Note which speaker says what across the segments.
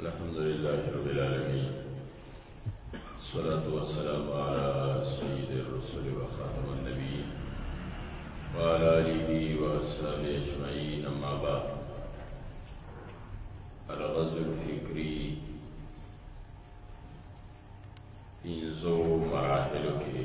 Speaker 1: الحمد لله رب العالمين الصلاة والسلام على سيد الرسل وخاتم النبي وعلى آله وأصحابه أجمعين أما بعد الغزو الفكري پینزو مراحلو کې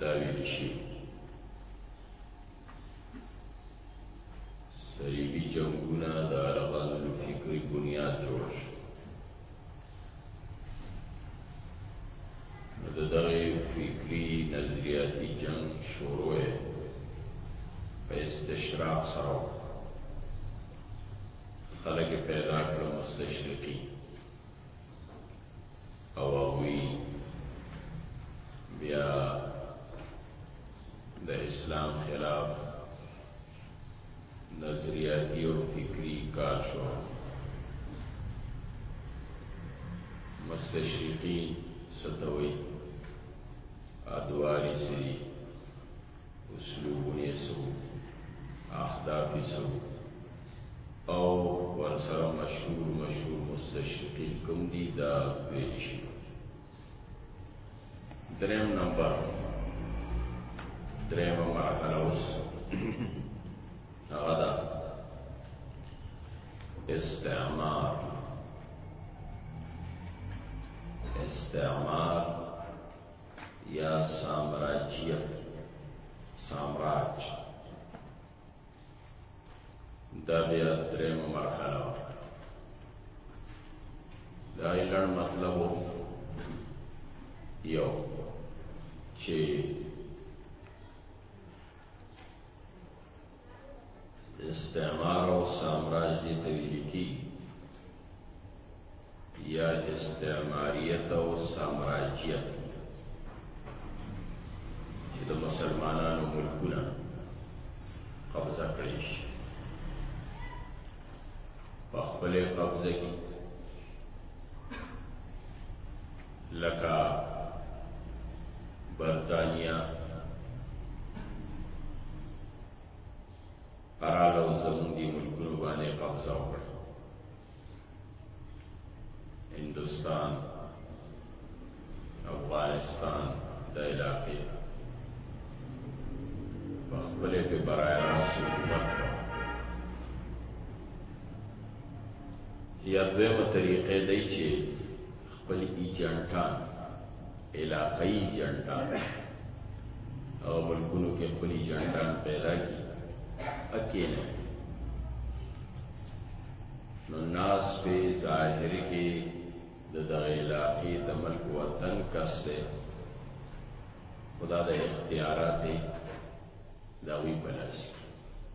Speaker 1: دا ویل شي صلیبي جنګونه د عربانو د فکري بنیاد جوړ شو نو د دغه فکري نظریاتي جنګ شروع یې په استشراق سره خلک پیدا کړل مستشرقي او هغوی بیا د اسلام خلاف نظریاتی او فکری کار شو مستشرقین ستوي ادواری سری اسلوبونه سو اهداف سو او ورسره مشهور مشهور مستشرقین کوم دي دا ویل شي دریم نمبر دریم مرحله اوس هغه ده استعمار استعمار یا سامراجیت سامراج دا بیا دریم مرحله و دا لړ مطلب یو چې استعمار او سامراج دي ته ویل کی یا استعماریت او سامراجیت چې د مسلمانانو ملکونه قبضه کړی شي په خپل قبضه کې لکه برطانیا حرال او زمون دی ملکونو باندې قبضه وکړه هندوستان افغانستان د علاقې په خپل په برای راس حکومت یا دویمه طریقې دی چې خپل ایجنټان علاقائی ایجنټان او ملکونو کې خپل ایجنټان پیدا کی اکی نه نو ناس په ظاهر کې د دغه علاقې د ملک وطن کس دی خدا د اختیارات دی دا وی بلاس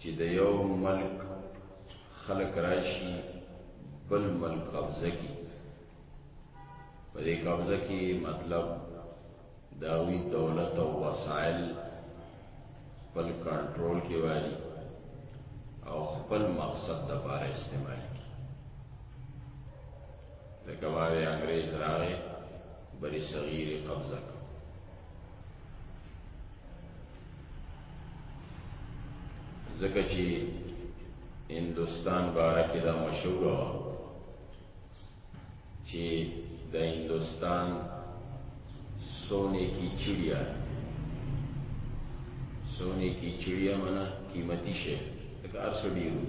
Speaker 1: چې د یو ملک خلک راشي بل ملک قبضه کی په دې قبضه کې مطلب داوی دولت او وسایل خپل کنټرول کې وایي او خپل مقصد د لپاره استعمال کی لکه وایي انګريز راغی بری صغیر قبضه کړ ځکه چې هندستان باره کې دا مشهور و چې د هندستان سونے کی چڑیا سونے کی چڑیا منا قیمتی شے ایک ارسو ڈیرو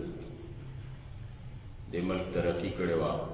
Speaker 1: دے ملک ترقی کڑے واقع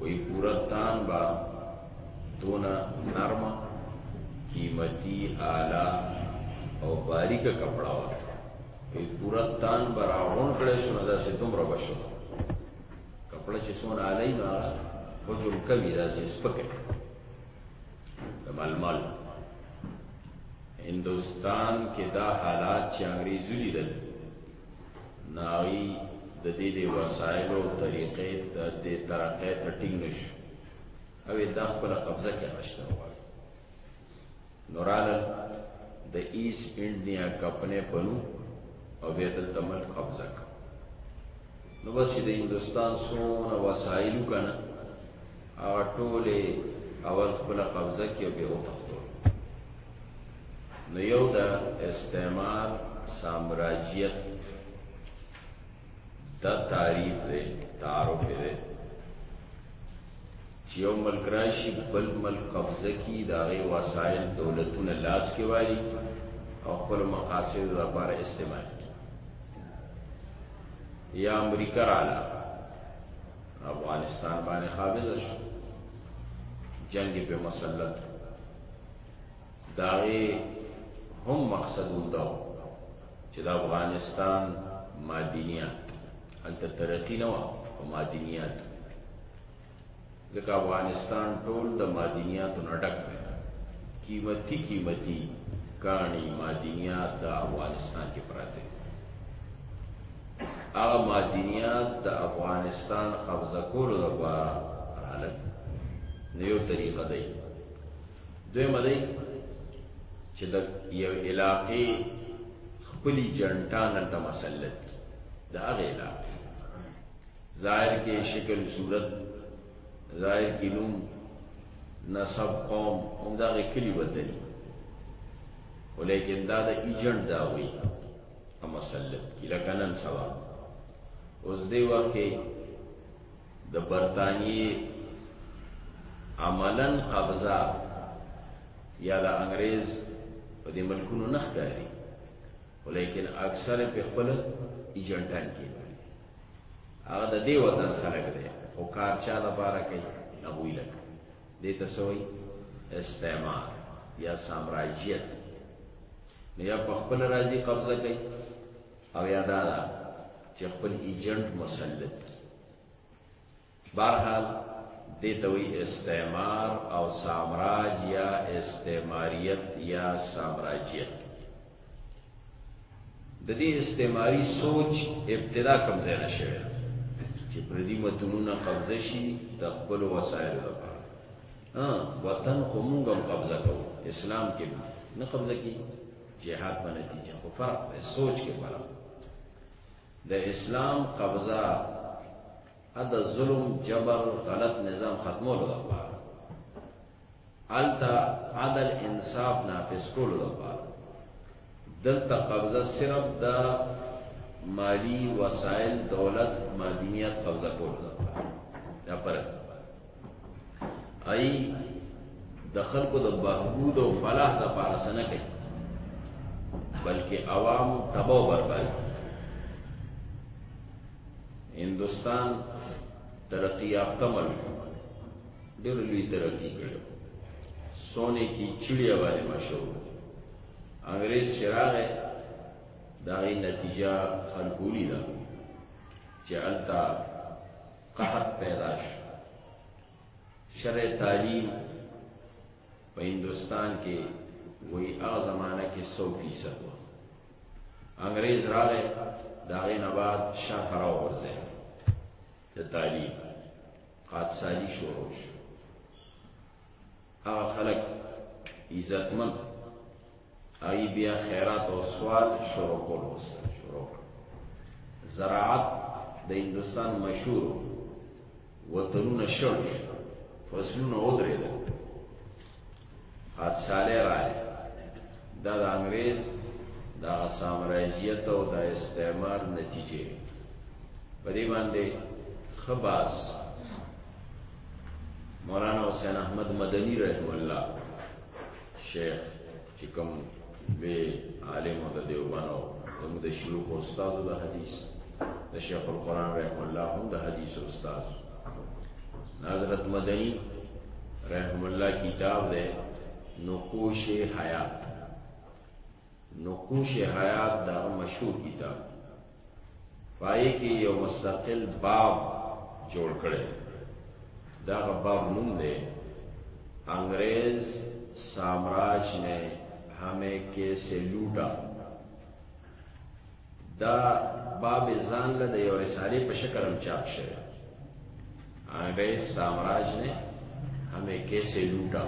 Speaker 1: وی پورا تان با دونا نرم قیمتی آلا او باریک کپڑا وا وی پورا تان با راغون کړی شو دا سه تم را بشو کپڑا چې سون آلی نو هغه حجم کوي دا سه سپکه ململ هندوستان کې دا حالات چې انګریزو لیدل ناغي د دې د وسایلو طریقې د دې ترقې ته ټینګ نشو او د خپل قبضه کې غشته وای نورال د ایس انډیا کمپنی پنو او به د تمل قبضه کړ نو بس چې د هندستان سونه وسایل کنه هغه ټوله اول خپل قبضه کې به وتښتو نو یو د استعمار سامراجیت دا تعریف دی تعارف دی چې یو ملک راشي بل ملک قبضه کی دا غي وسایل دولتونه لاس کې وایي او خپل مقاصد لپاره استعمال کی یا امریکا رااله افغانستان باندې قابض شو جنگ په مسلط داغي هم مقصد دا چې د افغانستان مادینیات هلته ترقی نه و او مادینیات ځکه افغانستان ټول د مادینیاتو نه ډک دی قیمتي قیمتي کاڼي مادینیات د افغانستان کې پراته هغه مادینیات د افغانستان قبضه کولو لپاره حالت نه یو طریقه دی دوی مدای چې د یو علاقې خپلی جنټان د مسلط د هغه علاقې ظاهر کې شکل صورت ظاهر کې نوم نسب قوم هم دا کلی بدلی ولیکن دا د ایجنټ دا وی مسلط کی لکنن سوا اوس دی وخت د برتانیې عملا قبضه یا د انګريز په دې ملکونو نه ښکاري ولیکن اکثر په خپل ایجنټان کې هغه د دې وطن خلک دی او کار چا لپاره کوي نه وی لګ دې تسوي استعمار یا سامراجیت نه یا په خپل راځي قبضه کوي او یا دا ده چې خپل ایجنټ مسلط کی بهرحال دې ته وی استعمار او سامراج یا استعماریت یا سامراجیت د دې استعماری سوچ ابتدا کوم ځای نه شوه چې پر دې متونونه قبضه شي د خپل وسایل لپاره ها وطن کومه قبضه کوو اسلام کې نه قبضه کی جهاد په نتیجه خو فرق دی سوچ کې فرق د اسلام قبضه د ظلم جبر غلط نظام ختمولو لپاره التا عدل انصاف نافذ کولو لپاره دلته قبضه صرف د مالی وسایل دولت مدنیت قبضه کولو لپاره دا فرق ای د خلکو د بهبود او فلاح د پاره سنه کوي بلکې عوام تباہ برباد هندستان ترقی یافته ملک ډېر لوی ترقی کړو سونه کی چړیا باندې مشهور انګريز چراغ دغه نتیجه خلقولی ده چې التا قحط پیدا شو شرع تعلیم په هندستان کې وی هغه زمانہ کې 100% و انګريز راغی دا غي نه بعد شرح را ورځه د تعلیم قادسالی شروع شو هغه خلک عزتمن ای بیا خیرات او سوال شروع کول وسره شروع زراعت د هندستان مشهور وطنونه شړ فصلونه ودرېدل حادثاله راځي دا د انګريز دا سامراجیت او دا استعمار نتیجه په دې باندې خباس مولانا حسین احمد مدنی رحم الله شیخ چې کوم لوی عالم او د دیوبند او زموږ د شیوخ استاد د حدیث د شیخ القرآن رحم الله هم د حدیث استاد حضرت مدنی رحم الله کتاب ده نقوش حیات نقوش حیات دا مشهور کتاب پای کې یو مستقل باب جوړ کړي دا باب نوم دی انګريز سامراج نے ہمیں کیسے لوٹا دا باب ځان له د یو رسالې په شکل هم چاپ شوی انګریز سامراج نے ہمیں کیسے لوٹا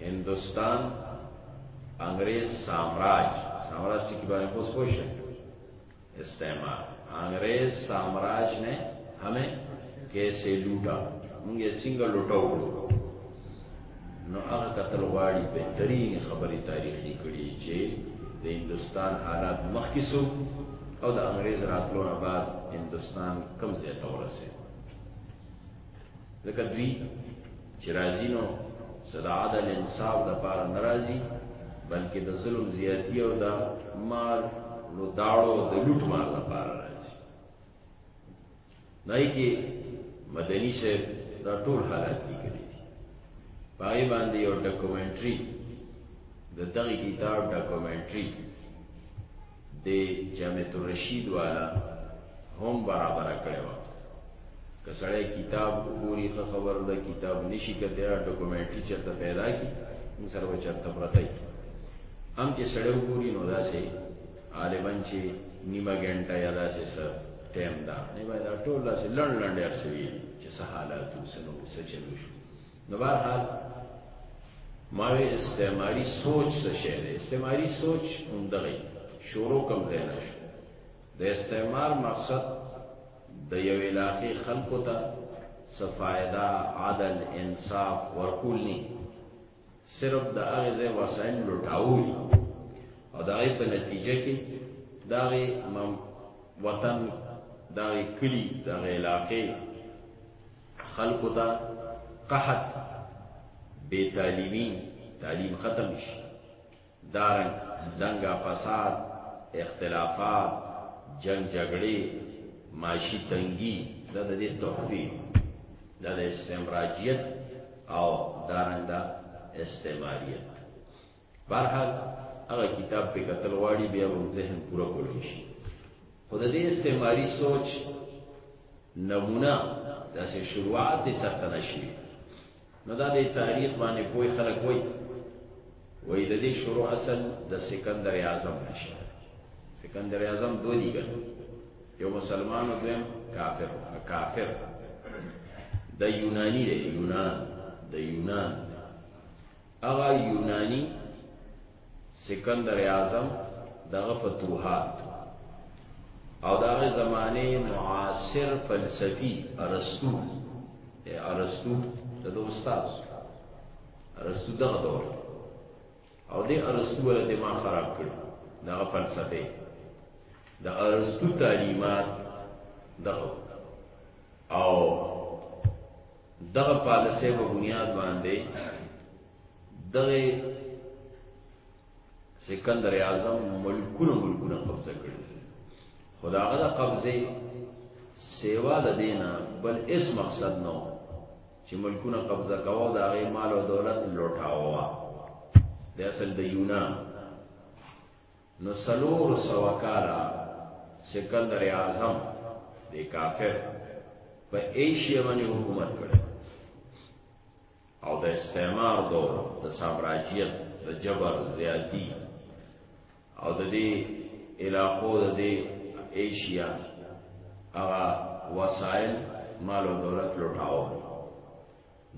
Speaker 1: ہندوستان انګریز سامراج سامراج ټکی باندې پوس پوښ استعمال انګریز سامراج نے ہمیں کیسے لوٹا موږ یې څنګه لوټاو کړو نو هغه قتل غواړي بهترین خبرې تاریخي کړي چې د هندستان حالات مخکې سو او د انګريز راتلو نه بعد هندستان کم ځای ته ورسېد ځکه دوی چې راځي نو صدا عدل انصاف د پاره ناراضي بلکې د ظلم زیاتی او د مال نو داړو د لوټ مال لپاره دای کې مدني صاحب دا ټول حالات لیکلي دي پای باندې یو ډاکومنټري د دغه کتاب ډاکومنټري د جامع الرشید والا هم برابر کړو که سړی کتاب وګوري خو خبر ده کتاب نشي کته ډاکومنټري چرته پیدا کی سره چرته پرته هم چې سړی وګوري نو دا سه غالبا چې نیمه ګنټه یا داسې څه ټیم دا نه باید ټول داسې لړ لړ ډېر سوي چې څه حالات وسنو څه چلو شو نو بهرحال ماوی استعماری سوچ څه شی دی استعماری سوچ همدغه شروع کم ځای نه شو د استعمار مقصد د یو علاقې خلکو ته صفایده عدل انصاف ورکول نه صرف د هغه ځای وسایل لټاوي او دا په نتیجه کې دا امام وطن دا کلی دا علاقې خلکو ته قحط بے تعلیمی تعلیم ختم شي دارنګ دنګا فساد، اختلافات، جنګ جګړې، معاشي تنګي دا د دې تحفې دا د استمراجیت او دارنګ دا استعماریت برحال هغه کتاب په قتل واړي بیا هم ذهن پوره کولی شي خو د دې استعماری سوچ نمونه داسې شروعات یې څرته نشوي نو دا د تاریخ باندې پوه خلک وایي وایي د دې شروع اصل د سکندر اعظم نشه سکندر اعظم دوه دي یو مسلمان او دویم کافر کافر د یونانی دی یونان د یونان هغه یونانی سکندر اعظم دغه فتوحات او دغه زمانه معاصر فلسفي ارسطو ارسطو د استاد ارسطو دغه دور او دې ارسطو ول دماغ خراب کړ دغه فلسفه د ارسطو تعلیمات دغه او دغه پالیسې په بنیاد باندې دغه سکندر اعظم ملکونه ملکونه قبضه کړی خداغه د قبضه سیوا د دینه بل اس مقصد نو چې ملکونه قبضه کاوه دا غي مال او دولت لوټاوه د اصل د یونان نو سلور سوکالا سکندر اعظم د کافر په ایشیا باندې حکومت کړ او د استعمار دور د سامراجیت د جبر زیاتی او د دې علاقو د دې ایشیا هغه وسایل مال او دولت لوټاو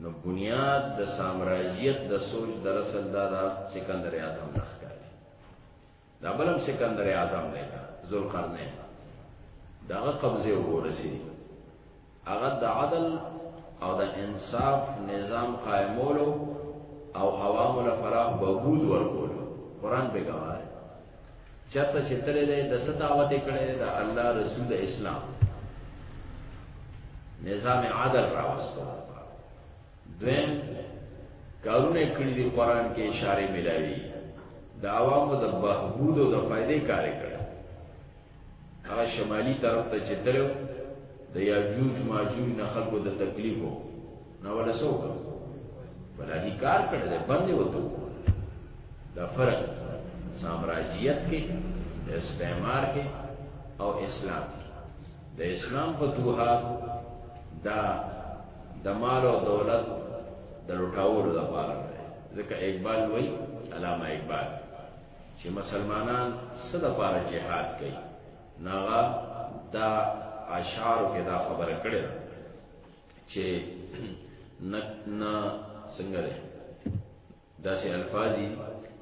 Speaker 1: نو بنیاد د سامراجیت د سوچ در اصل دا سکندر اعظم نه دا بلم سکندر اعظم دی ذوالقرنین دغه قبضه ورسی هغه د عدل او د انصاف نظام قائمولو او عوام له فراغ بوجود ورکول قران به گواه چرته چې تلې ده د ستاوت کړي د الله رسول د اسلام نظام عدل راوستو دویم کارونه کړی دی قران کې اشاره ملاوي دا عوامو د بهبود او د فائدې کار کړ هغه شمالي طرف ته چې تلو د یاجوج ماجوج نه خلکو د تکلیف وو نو ولا سوق ولا هی کار کړل دی باندې وته دا فرق سامراجیت کې استعمار کې او اسلام کې د اسلام فتوحات دا د مال او دولت د لټاولو لپاره دی ځکه اقبال وای علامه اقبال چې مسلمانان څه د لپاره جهاد کوي ناغه دا اشعار کې دا خبره کړې چې نه نه څنګه داسې الفاظ دي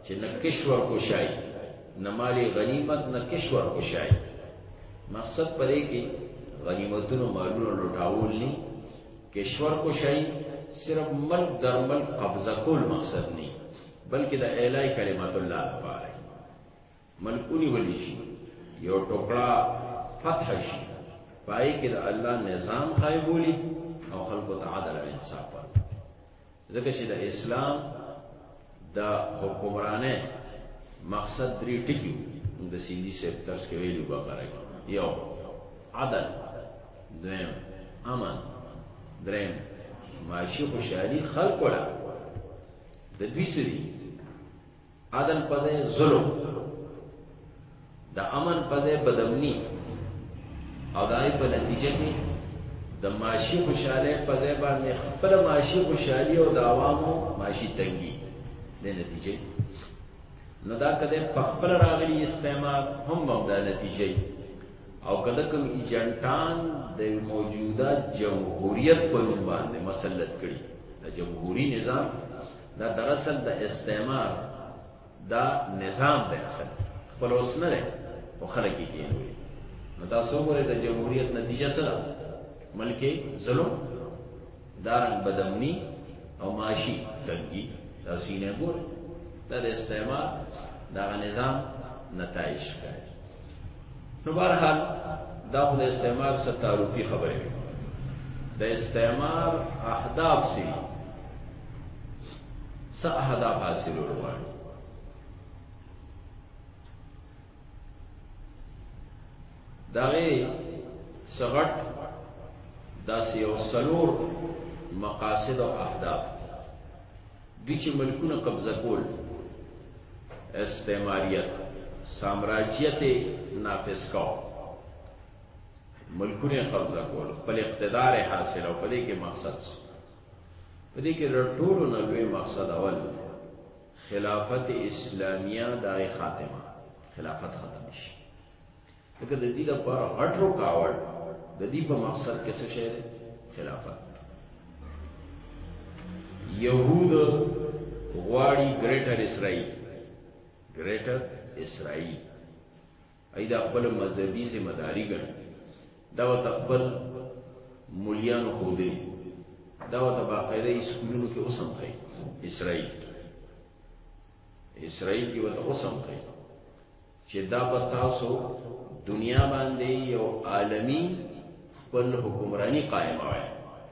Speaker 1: چې نه کشور کوشای نه مالی غنیمت نه کشور کوشای مقصد پرې کې غنیمتونو مالونو لوټاول نه کشور کوشای صرف ملک در ملک قبضه کول مقصد نه بلکې د اعلی کلمت الله لپاره ملک ونیول شي یو ټوکړه فتح شي پای کې د الله نظام قائم بولی او خلکو ته عدل او انصاف ورکړي ځکه چې د اسلام د حکمرانه مقصد درې ټکي د سیندي سیب ترس کې ویلو بقره کې یو عدل دویم امن دریم معاشي خوشحالي خلکو له د دوی سری عدل په ځای ظلم د امن په ځای بدامني او دای په نتیجه کې د معاشي خوشاله په ځای باندې خپل معاشي خوشحالي او د عوامو معاشي تنګي د نتیجه نو دا کده په خپل راغلي استعمال هم مبدا نتیجه او کله کوم ایجنټان د موجوده جمهوریت په نوم باندې مسلط کړي د جمهوریت نظام دا دراصل د استعمار دا نظام دی اصل خپل اوس نه دی او خلک یې کېنوي نو تاسو ګورئ د جمهوریت نتیجه سره ملک ظلم دارن بدمنی او معاشي تنګي تاسو یې نه ګورئ دا د استعمار دا نظام نتایج ښکاري نو بهرحال دا خو د استعمار سره تعارفي خبره وي د استعمار اهداف سي څه اهداف حاصل ورغواړي دغه سغټ داسې یو سلور مقاصد او اهداف دوی چې ملکونه قبضه کول استعماریت سامراجیت نافذ کاو ملکونه قبضه کول خپل اقتدار حاصل او پدې کې مقصد پدې کې ټولو نه لوی مقصد اول خلافت اسلامیه دای خاتمه خلافت ختم شي ځکه د دي لپاره غټ رکاوټ د دي په مقصد کې څه شی دی خلافت یهود غواړي ګریټر اسرائیل ګریټر اسرائیل ایدا خپل مذهبي ذمہ داری ګڼي دا وت خپل مليانو خو دې دا وت باقاعده اسکولونو کې اوسم خي اسرائیل اسرائیل کې وت اوسم خي چې دا په تاسو دنیا باندې یو عالمی خپل حکمرانی قائم وای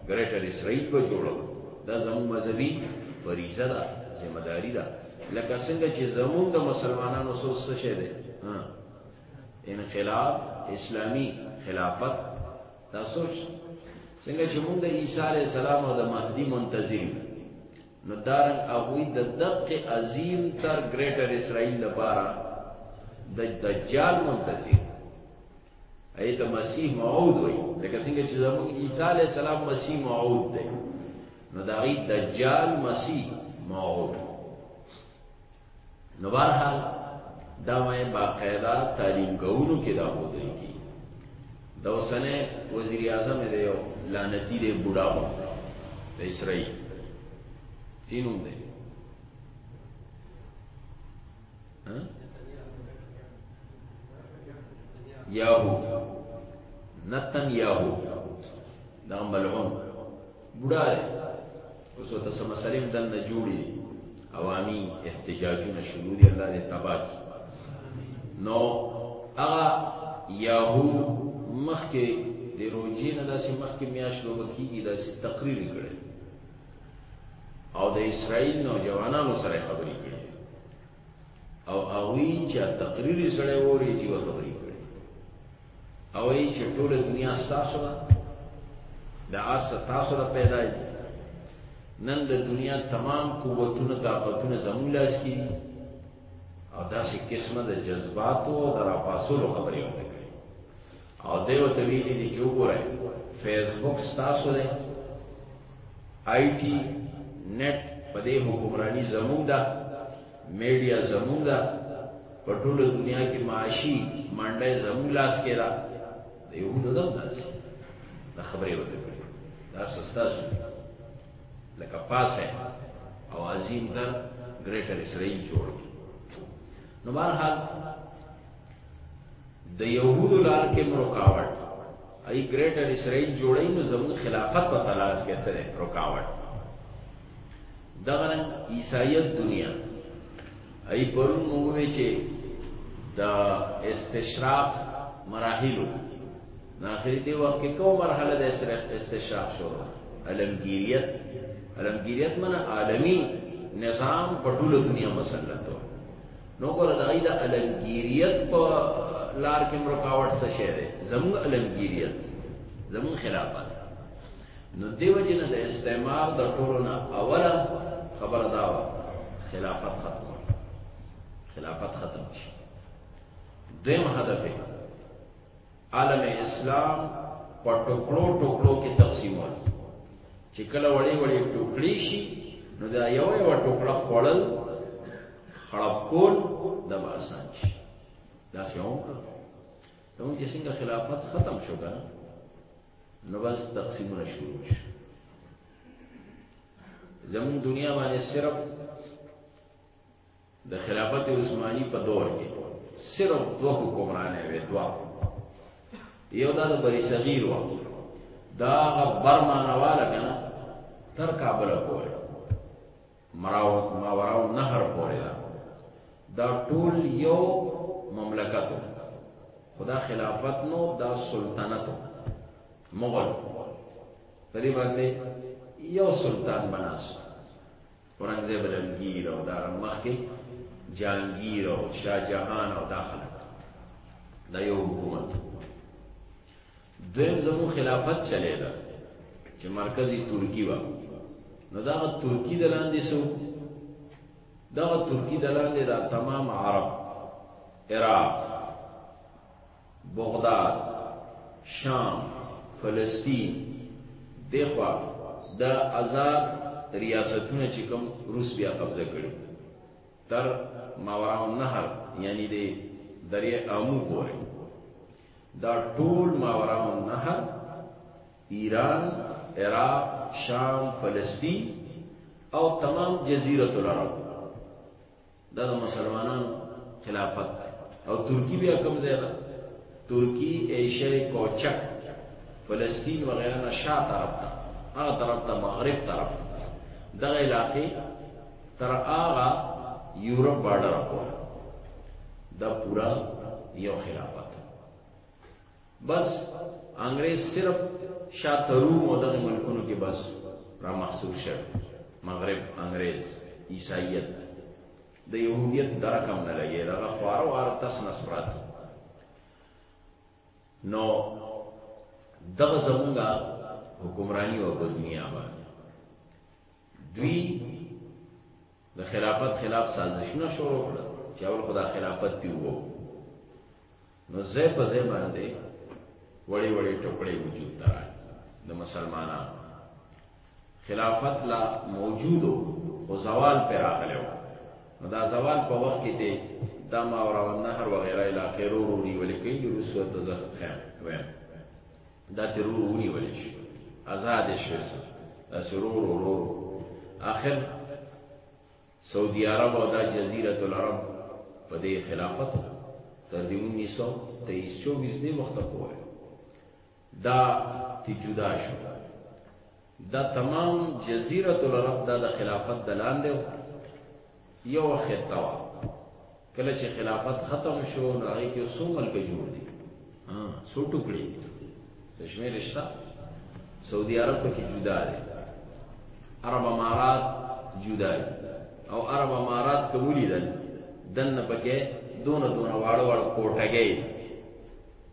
Speaker 1: ګریټر اسرائیل به جوړو دا زموږ مذهبي فریضه ده ذمہ داری ده لکه څنګه چې زموږ د مسلمانانو سو څه شه ده انقلاب اسلامی خلافت دا سوچ څنګه چې موږ د عیسی علی السلام او د مهدی منتظر یو نو دارن هغوی د دق عظیم تر ګریټر اسرائیل لپاره د دجال منتظر ایت مسیح موعود وي لکه څنګه چې زموږ عیسی علی السلام مسیح موعود دی نو دا غي دجال مسیح موعود نو بهرحال دا مې باقاعده تعلیم کوونو کې دا ودرې کی د اوسنه وزیر اعظم دی یو لعنتی دی بوډا و د اسرائیل سینوم دی یاهو نتن یاهو دا ملعون بوډا دی اوس ورته څه مسلې هم دلته جوړې دي عوامي احتجاجونه شروع دي الله دې تباه کړي نو هغه یاهو مخکې د روجې نه داسې مخکې میاشت لوبه کېږي داسې تقریر کړی او د اسرائیل نوجوانانو سره خبرې کړي او هغوی چې تقریر سره ووري چې خبرې کړي او یې چې ټول دنیا تاسو ده د آس تاسو ده پیدا دي نن د دنیا تمام قوتونه طاقتونه زموږ لاس کې دي او داسې قسمه د جذباتو او د راپاسولو خبرې وکړي او دی ورته ویلي دي چې وګورئ فیسبوک ستاسو دی آی ټي نت په دې حکمرانی زموږ ده میډیا زموږ ده په ټوله دنیا کې معاشي منډه زموږ لاس کې ده د یهودو دم داسې دا خبرې ورته کړې دا ستاسو لکه پاسه او عظیم در ګریټر اسرائیل جوړ کړي نو بهرحال د یهودو لار کې هم رکاوټ ای ګریټر اسرائیل جوړی نو زموږ خلافت په تلاش کې سره رکاوټ دغرن عیسایت دنیا ای پرون مو وی چې د استشراق مراحلو ناخری دی وخت کې کوم مرحله د استشراق شروع علمگیریت علمگیریت معنی عالمی نظام په ټول دنیا مسلط نو ګوره د غي د علمګيريت په لار کې مرکاوټ څه شی دی زموږ علمګيريت زموږ خلافت نو دیو جن د استعمار د ټولو نه اوله خبر دا و خلافت ختم خلافت ختم شي دویم هدف عالم اسلام په ټوکړو ټوکړو کې تقسیمول چې کله وړې وړې ټوکړې شي نو دا یو یو ټوکړه خوړل خړپ کول دا به آسان شي دا څه هم کړو نو چې څنګه خلافت ختم شو کنه نو بس تقسیمونه شروع شي زمون دنیا باندې صرف د خلافت عثماني په دور کې صرف دوه حکمرانه وې دوا یو دا د بری صغیر و دا برمانه والا کنه تر کابل پورې مراو ماوراو نهر پورې دا دا ټول یو مملکت خدا خلافت نو دا سلطنت مغل پری باندې یو سلطان بناست اورنګزیب لنګیر او دا مخکې جانګیر او شاه جهان او دا خلک دا یو حکومت دویم زمو خلافت چلی دا چې مرکزی ترکی و نو دا ترکی د لاندې سو دا ترکی د لاندې دا تمام عرب عراق بغداد شام فلسطین دغه د آزاد ریاستونه چې کوم روس بیا قبضه کړي تر ماوراء النهر یعنی د دریا امو پورې دا ټول ماوراء النهر ایران عراق شام فلسطین او تمام جزیره العرب دا د مسلمانانو خلافت دی او ترکی بیا کوم ځای ده ترکی ایشه کوچک فلسطین وغیره نه شا طرف ته هغه طرف ته مغرب طرف دغه علاقې تر هغه یورپ بارډر پورې دا پورا یو خلافت بس انګريز صرف شاته روم او دغه ملکونو کې بس را محصول شو مغرب انګريز عیسایت د يهودیت درکم نه لګي دا خوار وار تس نس پرات نو دغه زمونږه حکمرانی او دنیا باندې دوی د خلافت خلاف سازشونه شروع کړل چې اول خدا خلافت دی وو نو زه په زه باندې وړي وړي ټوکړې وجود ته د مسلمانانو خلافت لا موجودو او زوال پر راغلو نو دا زوال په وخت کې دی دا ما او راو نهر وغیرہ علاقې رو رو دی ولې کوي رسو ته زه خیر وایم دا ته رو رو دی ولې شي آزاد شوه دا سرور رو رو اخر سعودي عرب او دا جزیره العرب په دې خلافت تر دې 1923 24 دی وخت پورې دا تی جدا شو دا تمام جزیره العرب دا د خلافت دلان دی یو خطه کله چې خلافت ختم شو نو هغه کې څو ملک جوړ دي ها څو ټوکړي تشمیر رشتہ سعودي عرب کې جدا دي عرب امارات جدا دي او عرب امارات قبول دي دنه پکې دونه دونه واړو واړو کوټګي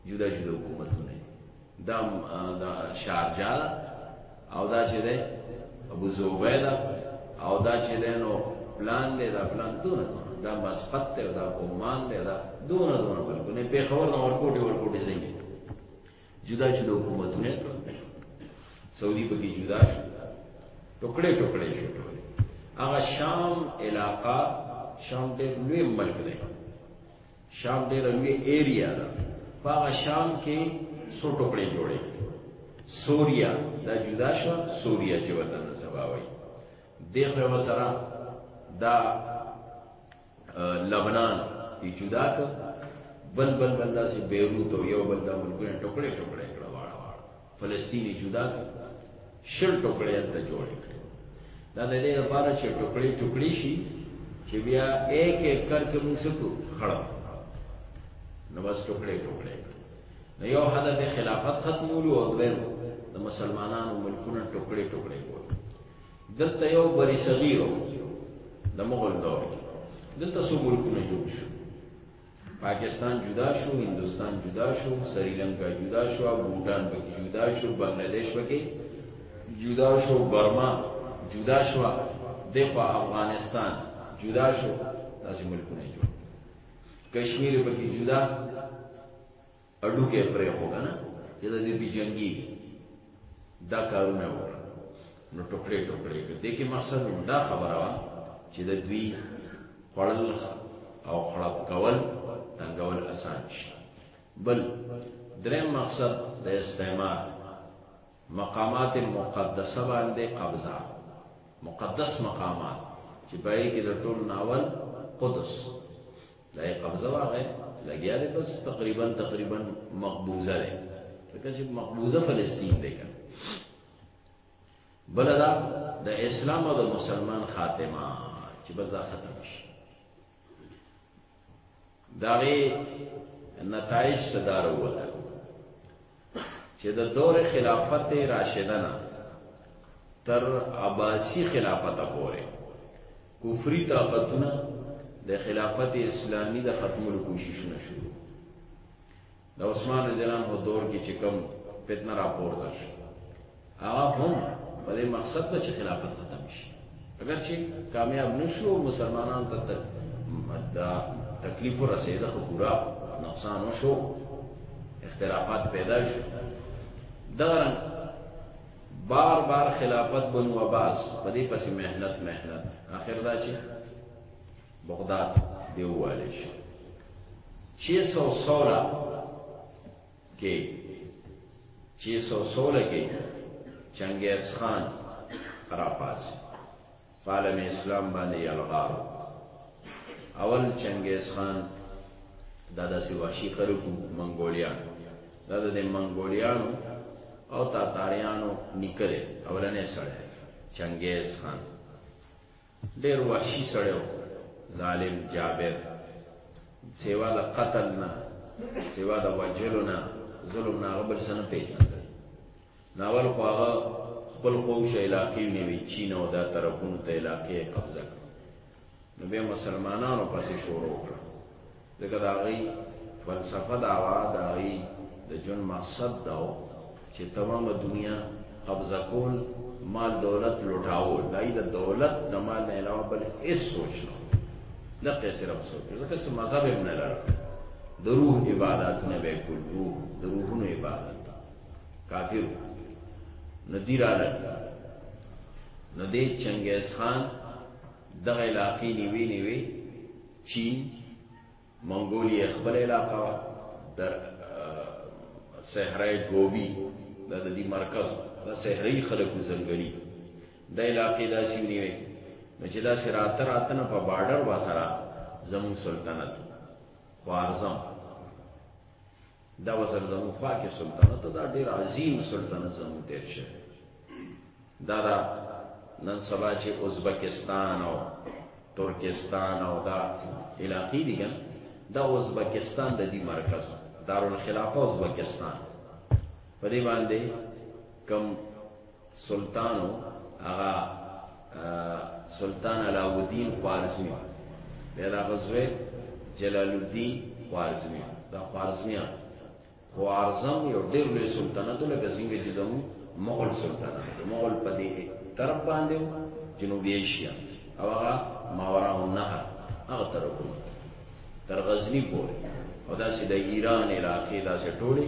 Speaker 1: جدا جدا حکومتونه دا دا شارجا ده او دا چې ده ابو زوبه ده او دا چې ده نو پلان دی دا پلان دونه دونه دا مسقط دی دا عمان دی دا دونه دونه بلکې نه پیښور نه ورکوټي ورکوټي ځای جدا جدا حکومتونه سعودي په کې جدا شو ټوکړې ټوکړې شو هغه شام علاقہ شام ډېر لوی ملک دی شام ډېره لوی ایریا ده په هغه شام کې څو ټوکړې جوړې سوریا دا جدا شو سوریا چې وطن سبا وای دغه وسره دا لبنان یې جدا کړ بل بل بل داسې بیروت او یو بل د ملکونه ټوکړې ټوکړې کړه واړه واړه فلسطینی جدا کړ شل ټوکړې ته جوړ کړ دا د دې لپاره چې ټوکړې ټوکړې شي چې بیا ایک ایک کر کې موږ سکو خړو نو بس ټوکړې ټوکړې نو یو حدت خلافت ختمولو او دویم د مسلمانانو ملکونه ټوکړې ټوکړې کول دلته یو بری صغیرو د مغول دور کې دلته څو ملکونه جوړ شو پاکستان جدا شو هندوستان جدا شو سریلانکا جدا شو بوتان به جدا شو بنگلاديش به جدا شو برما جدا شو دغه افغانستان جدا شو داسې ملکونه جوړ کشمیر به جدا هډوکی پرې خو کنه چې د دې بجنګي دا کارونه وکړه نو ټوکړې ټوکړې کړ دې کې مقصد دا خبره وا چې د دوی خړل او خړپ کول تنګول آسان شي بل دریم مقصد د استعمار مقامات مقدسه باندې قبضه مقدس مقامات چې پای کې د ټول ناول قدس دا یې قبضه واغې لګیا دی بس تقریبا تقریبا مقبوضه دی ځکه چې مقبوضه فلسطین دی که بله دا د اسلام او د مسلمان خاتمه چې بس دا ختم شي داغه نتایج صدار وته چې د دور خلافت راشده نه تر عباسی خلافت پورې کفری طاقتونه د خلافت اسلامی د ختمولو کوششونه شروع د عثمان رضی الله عنه دور کې چې کوم فتنه راپورته شو هغه هم په دې مقصد ته چې خلافت ختم شي اگر چې کامیاب نشو مسلمانان ته دا تکلیف ورسېده خو پورا نقصان وشو اختلافات پیدا شو دغرن بار بار خلافت بنو عباس په دې پسې مهنت مهنت اخر دا چې بغداد دیواله شو 616 کې چې سو سوله کې چنګیز خان راپاس عالم اسلام باندې یلغار اول چنګیز خان دا داسې واشي خلکو منګولیان دا د منګولیانو او تاتاریانو نکره اولنې سره چنګیز خان ډیر وحشی سړی و ظالم جابر سیوا د قتل نه سیوا د وجلو نه ظلم نه هغه بل څه نه پېژندل نو اول خو هغه خپل قوش علاقې نیوي چین او دا طرفونو ته علاقې قبضه کړې نو بیا مسلمانانو پسې شروع کړه ځکه د هغوی فلسفه دا وه، د هغوی د ژوند مقصد دا و چې تمامه دنیا قبضه کول، مال دولت لوټاول، د هغوی د دولت د مال نه علاوه بل هېڅ سوچ نه و، دقه صرف سوچ و، ځکه څه مذهب هم نه لرل، د روح عباداتونه به یې کول، روح، د روحونو عبادت، کافر وو. نو دوی رالل، نو دې چنګیز خان دغه علاقې نیوې نیوې چین، منګولیه خپل علاقه وه، در صحرای ګوبی دا د دې مرکز دا صحرایي خلک وو ځنګلي د علاقې داسې ونیوې نو چې داسې راته راته نه په بارډر به سره زموږ سلطنت خوارزم دا وزر زمو پاکه سلطنت دا ډیر عظیم سلطنت زمو تیر شه دا دا نن سبا چې ازبکستان او ترکستان او دا علاقې دي ګان دا ازبکستان د دې مرکز دارالخلافه ازبکستان په دې باندې کم سلطانو هغه سلطان علاوالدین خوارزمی بیا دا غزوه جلال الدین خوارزمی دا خوارزمیان خوارزم یو ډېر لوی سلطنت لکه څنګه چې زمو مغول سلطنت مغول په دې طرف باندې جنوبي ایشیا او هغه ماورا النهر هغه طرف تر غزنی پورې او داسې د ایران عراقي داسې ټولې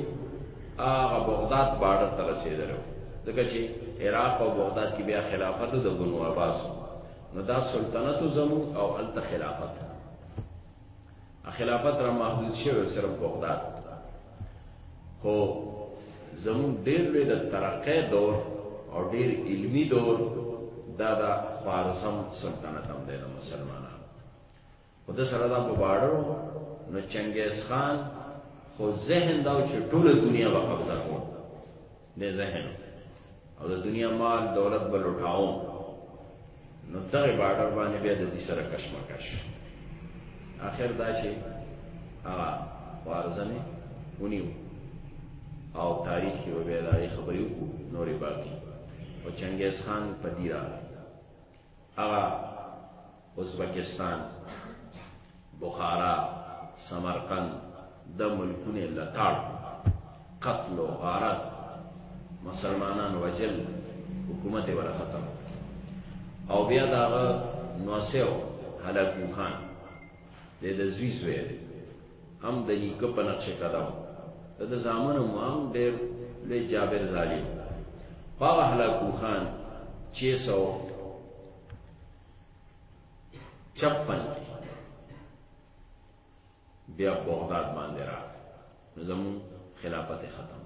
Speaker 1: هغه بغداد بارډر ته رسیدلو ځکه چې عراق او بغداد کې بیا خلافت د بنو عباس نو دا سلطنت زمو او الته خلافت خلافت را محدود شوی صرف بغداد خو زمون ډېر لوی د ترقې دور او ډېر علمی دور دا دا خوارزم سلطنت هم دی د مسلمانانو خو د سره دا په باړو نو چنګیز خان خو ذهن دا چې ټوله دنیا به قبضه کو د ذهن او د دنیا مال دولت به لوټاو نو دغه باډر باندې بیا د دې سره کشمکش اخر دا چې هغه وارزنه ونیو او تاریخ کې به دا خبرې وکړو نورې باقي او چنګیز خان پدیرا هغه ازبکستان بخارا سمرقند د ملکونه لتاړ قتل او غارت مسلمانان وجل حکومت ولا ختم او بیا دا نوسیو هلاکو خان د دزوی زوی هم د نیکه په نقش قدم د ده زامن هم هم ډېر لوی جابر ظالم په هغه هلاکو خان چه سو چپن کې بیا بغداد باندې را زمون خلافت ختم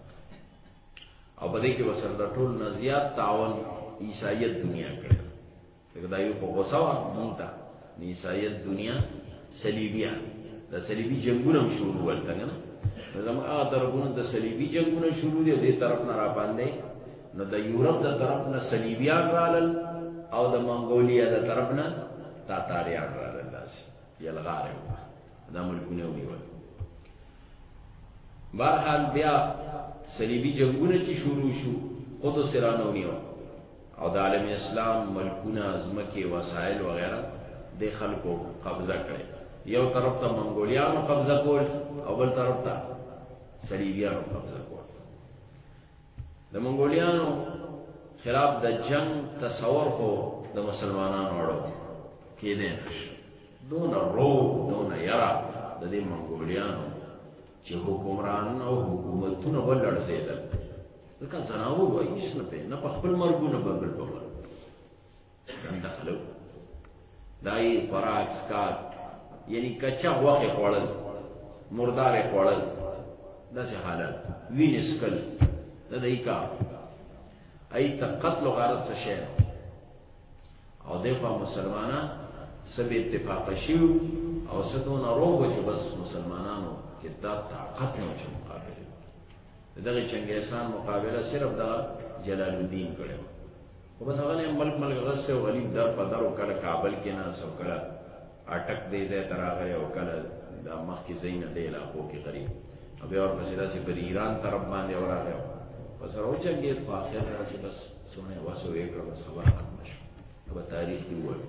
Speaker 1: او په دې کې وسره د ټول نه زیات تعاون عیسایت دنیا کړ دا یو خو غوسه وه مونږ ته د عیسایت دنیا صلیبیان د صلیبي جنګونه هم شروع ول که نه نو زموږ هغه طرفونه د صلیبي جنګونه شروع دي دې طرف نه راباندې نو د یورپ د طرف نه صلیبیان رالل او د منګولیا د طرف نه تاتاریان رالل داسې یلغاره دا ملکونه ونیول بهرحال بیا صلیبي جنګونه چې شروع شو قدس رانونیو او د عالم اسلام ملکونه ځمکې وسایل وغیرہ د خلکو قبضه کړي یو طرف ته منګولیانو قبضه کول او بل طرف ته صلیبیانو قبضه کول د منګولیانو خلاف د جنگ تصور خو د مسلمانانو اړو کې نه نشي دون رو دون یرا د دې منګولیانو چې حکمران او حکومتونه ولړزېدل ځکه زناور وایي هیڅ نه پوهېږي نه په خپل مرګونه به بل په مرګ ګنده خلک دا یې خوراک سکات یعنی کچا غوښې خوړل مردارې خوړل داسې حالت وینې سکل دا د کار ای ته قتل و غرض څه شی او د په مسلمانانه سب اتفاق شیو او ستونه روغ چې بس مسلمانانو کې دا طاقت نه چمقابل دغه چنګیز خان مقابله صرف دا جلال الدین کړو خو بس هغه ملک ملک غس او غلی در په درو کله کابل کې نه سو کړه اٹک دې دې تراغه او کله دا مخ کې زین دې لا خو کې غریب او بیا ورپسې داسې پر ایران طرف باندې وراغه بس راوچنګې په اخر راځي بس سونه وسو یې کړو بس خبره په تاریخ کې وایي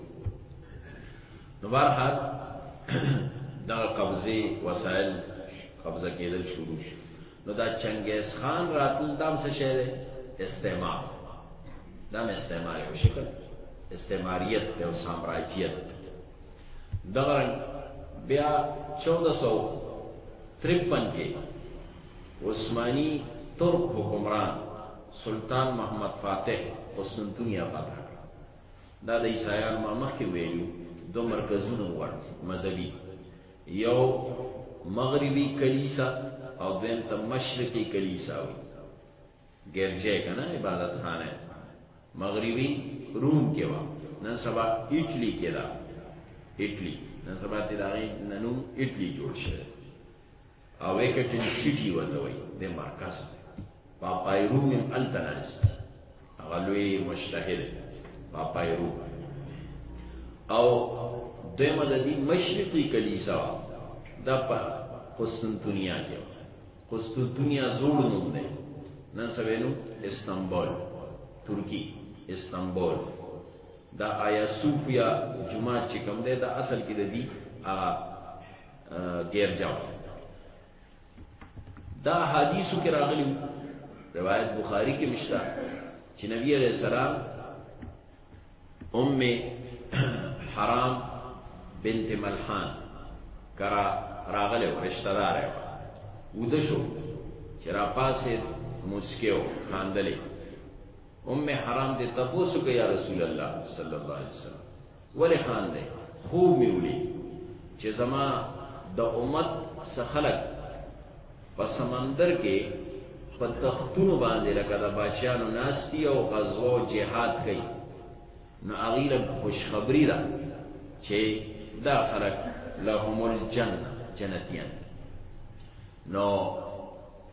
Speaker 1: نو بهرحال دا قبضه وسایل قبضه کېدل شروع شي نو دا چنګیز خان راتل دام څه شی دی استعمار دا استعمار یو شکل استعماریت دی او سامراجیت دغه بیا 1453 کې عثماني ترک حکمران سلطان محمد فاتح قسطنطنیه فتح کړه. دا د عیسایانو ما مخکې ویلي دوه مرکزونه وو مذهبي، یو مغربي کلیسا او دویم ته مشرقي کلیسا وي ګرجه که نه عبادت خانه مغربي روم کې وه نن سبا ایټلی کې ده ایټلی نن سبا ته د هغې نه نوم ایټلی جوړ شوی او ویکټن سیټي ورته وایي د مرکز پاپای روم هم هلته ناست هغه لوی مشتهر پاپای روم او دویمه د دې مشرقي کلیسا وه دا په قسطنطنیه کې وه قسطنطنیه زوړ نوم دی نن سبا نوم استانبول ترکی استانبول دا آیا صوفیا جمعه چې کوم دی دا اصل کې د دې هغه غیر جاو دا حدیثو کې راغلی روایت بخاری کې مشته چې نبی علیہ السلام ام حرام بنت ملحان کرا راغله رشتہ دار و د شو چې را پاسه مسکیو خاندلې ام حرام دې تاسو کې یا رسول الله صلی الله علیه وسلم ولی خاندی خوب می ولی چه زما د امت سخلق په سمندر کې په تختونو باندې لکه د باچیانو ناستی او غزوه او جهاد کوي نو هغه له خوشخبری ده چې دا خلک لهم الجنه جنتیان نو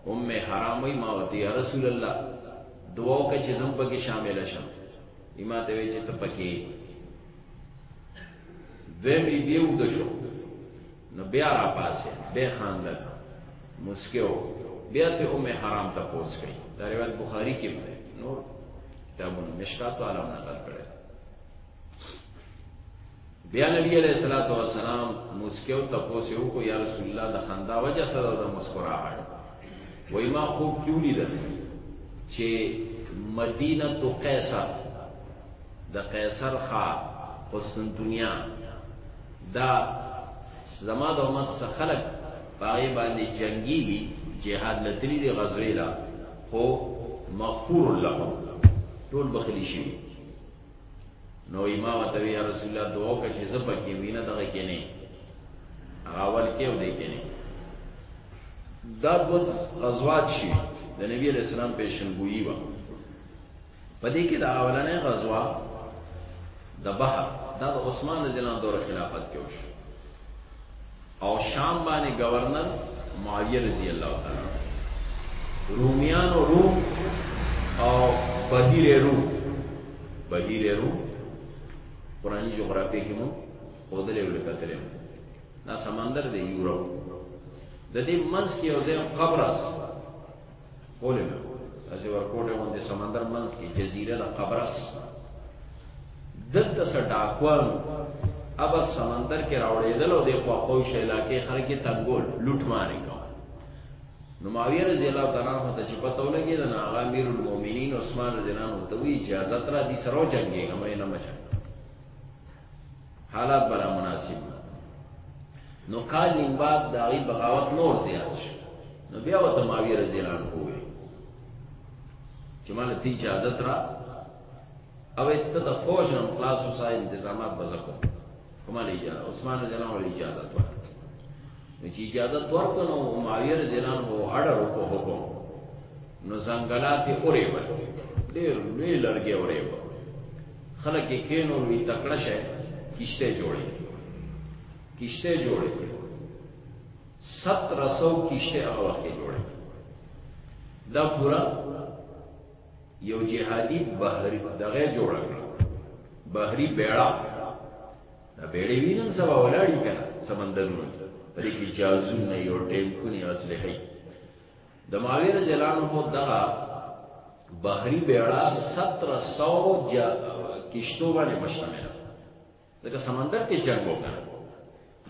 Speaker 1: ام حرامي ما وتی رسول الله دعا کې چې زم پکې شامل شم ایما ته وی چې ته پکې دویم یې دیو د شو نو بیا را پاسه به خاندل مسکیو بیا ته ام حرام ته پوس کړي دا روایت بخاری کې ده نور کتابونه مشکات والا نه کړی بیا نبی علیہ الصلوۃ والسلام مسکیو تپوس یو کو یا رسول الله د خندا وجه سره د مسکراهټ وای ما خوب کیو لیدل چې مدینه تو قیصر د قیصر خار قسطنطنیه دا زما د امت څخه خلق پای باندې جنگي دي جهاد لتلی دی غزوی لا خو مغفور لهم ټول بخلی شي نو ما ورته وی رسول الله دعا وکړه چې زه پکې وینه دغه کې نه هغه اول کې و دې کې نه دا دوه غزوات شي د نبی علیہ السلام پیشنګوئی و پدې کې دا اولنې غزوه د بحر دا د عثمان رضی الله عنه دور خلافت کې وشو او شام باندې گورنر معاویه رضی الله تعالی رومیان او روم او بهیر روم بهیر روم قرآنی جغرافیه کې مو خودلې ولکتلې دا سمندر دی یورپ د دې منځ کې یو ځای قبرص ولې نه اسی ورکوټه باندې سمندر منځ کې جزیره د قبرص دلته سره ډاکوان اب سمندر کې راوړېدل او د خوا پوش علاقې خلک تنګول لوټ ماري کو نو معاویه رضی الله تعالی عنہ ته چې پته ولګي دا هغه امیر المؤمنین عثمان رضی الله عنه ته اجازه تر دې سره جنگي کومه نه مچا حالات برا مناسب نو کال نیم بعد د هغې بغاوت نور زیات شو نو بیا ورته معاویه رضی الله عنه وویل چې ما له تی اجازت را او ته د فوج نه خلاص اوسه انتظامات به زه کوم کومه اجازه عثمان رضی الله عنه اجازه ورکړه نو چې اجازه ورکړه نو معاویه رضی الله عنه اړه وکړو حکم نو ځنګلات یې اورې ډېر لوی لرګی اورې خلک یې کېنوي، تکړه شئ، کشتۍ جوړې کړئ. کشتۍ جوړې کړئ. ستره سو کشتۍ هغه وخت کې جوړې کړې. دا پورا یو جهادي بحري دغه جوړ کړ بحري بیړه دا بیړې وینم سبا ولاړی کنه سمندرونه پرې کې جازونه یو ټینکونه اسلحه د معاویه رضی الله عنه دغه بحری بیړه 1700 جا کشتو باندې مشتمل دغه سمندر کې جنگ وکړ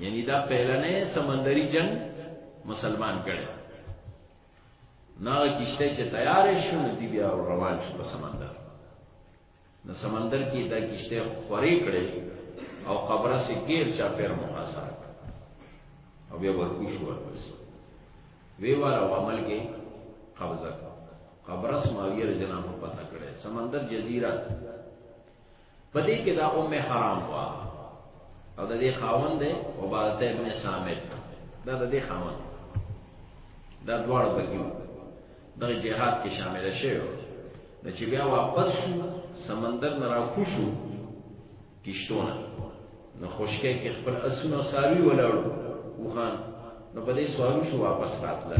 Speaker 1: یعنی دا پهلنې سمندري جنگ مسلمان کړي ناغه کشته چې تیار شو دی بیا روان شو په سمندر نو سمندر کې دا کشته خورې کړې او قبره سي کېر چا پیر محاصره او بیا ورکو شو ورپسې وی وار او عمل کې قبضه قبرس معاویه رضی الله عنه پتا کړې سمندر جزیره پدې کې دا ام حرام وا او د دې خاوند دی عبادت ابن صامت دا د دې خاوند دا دواړه بګیو دغه جهاد کې شامل شوی نو چې بیا واپس شو سمندر نه راکوشو کشتونه نو خوشکې کې خپل اسونه ساروي ولاړو وخان نو په دې سوارو شو واپس راتله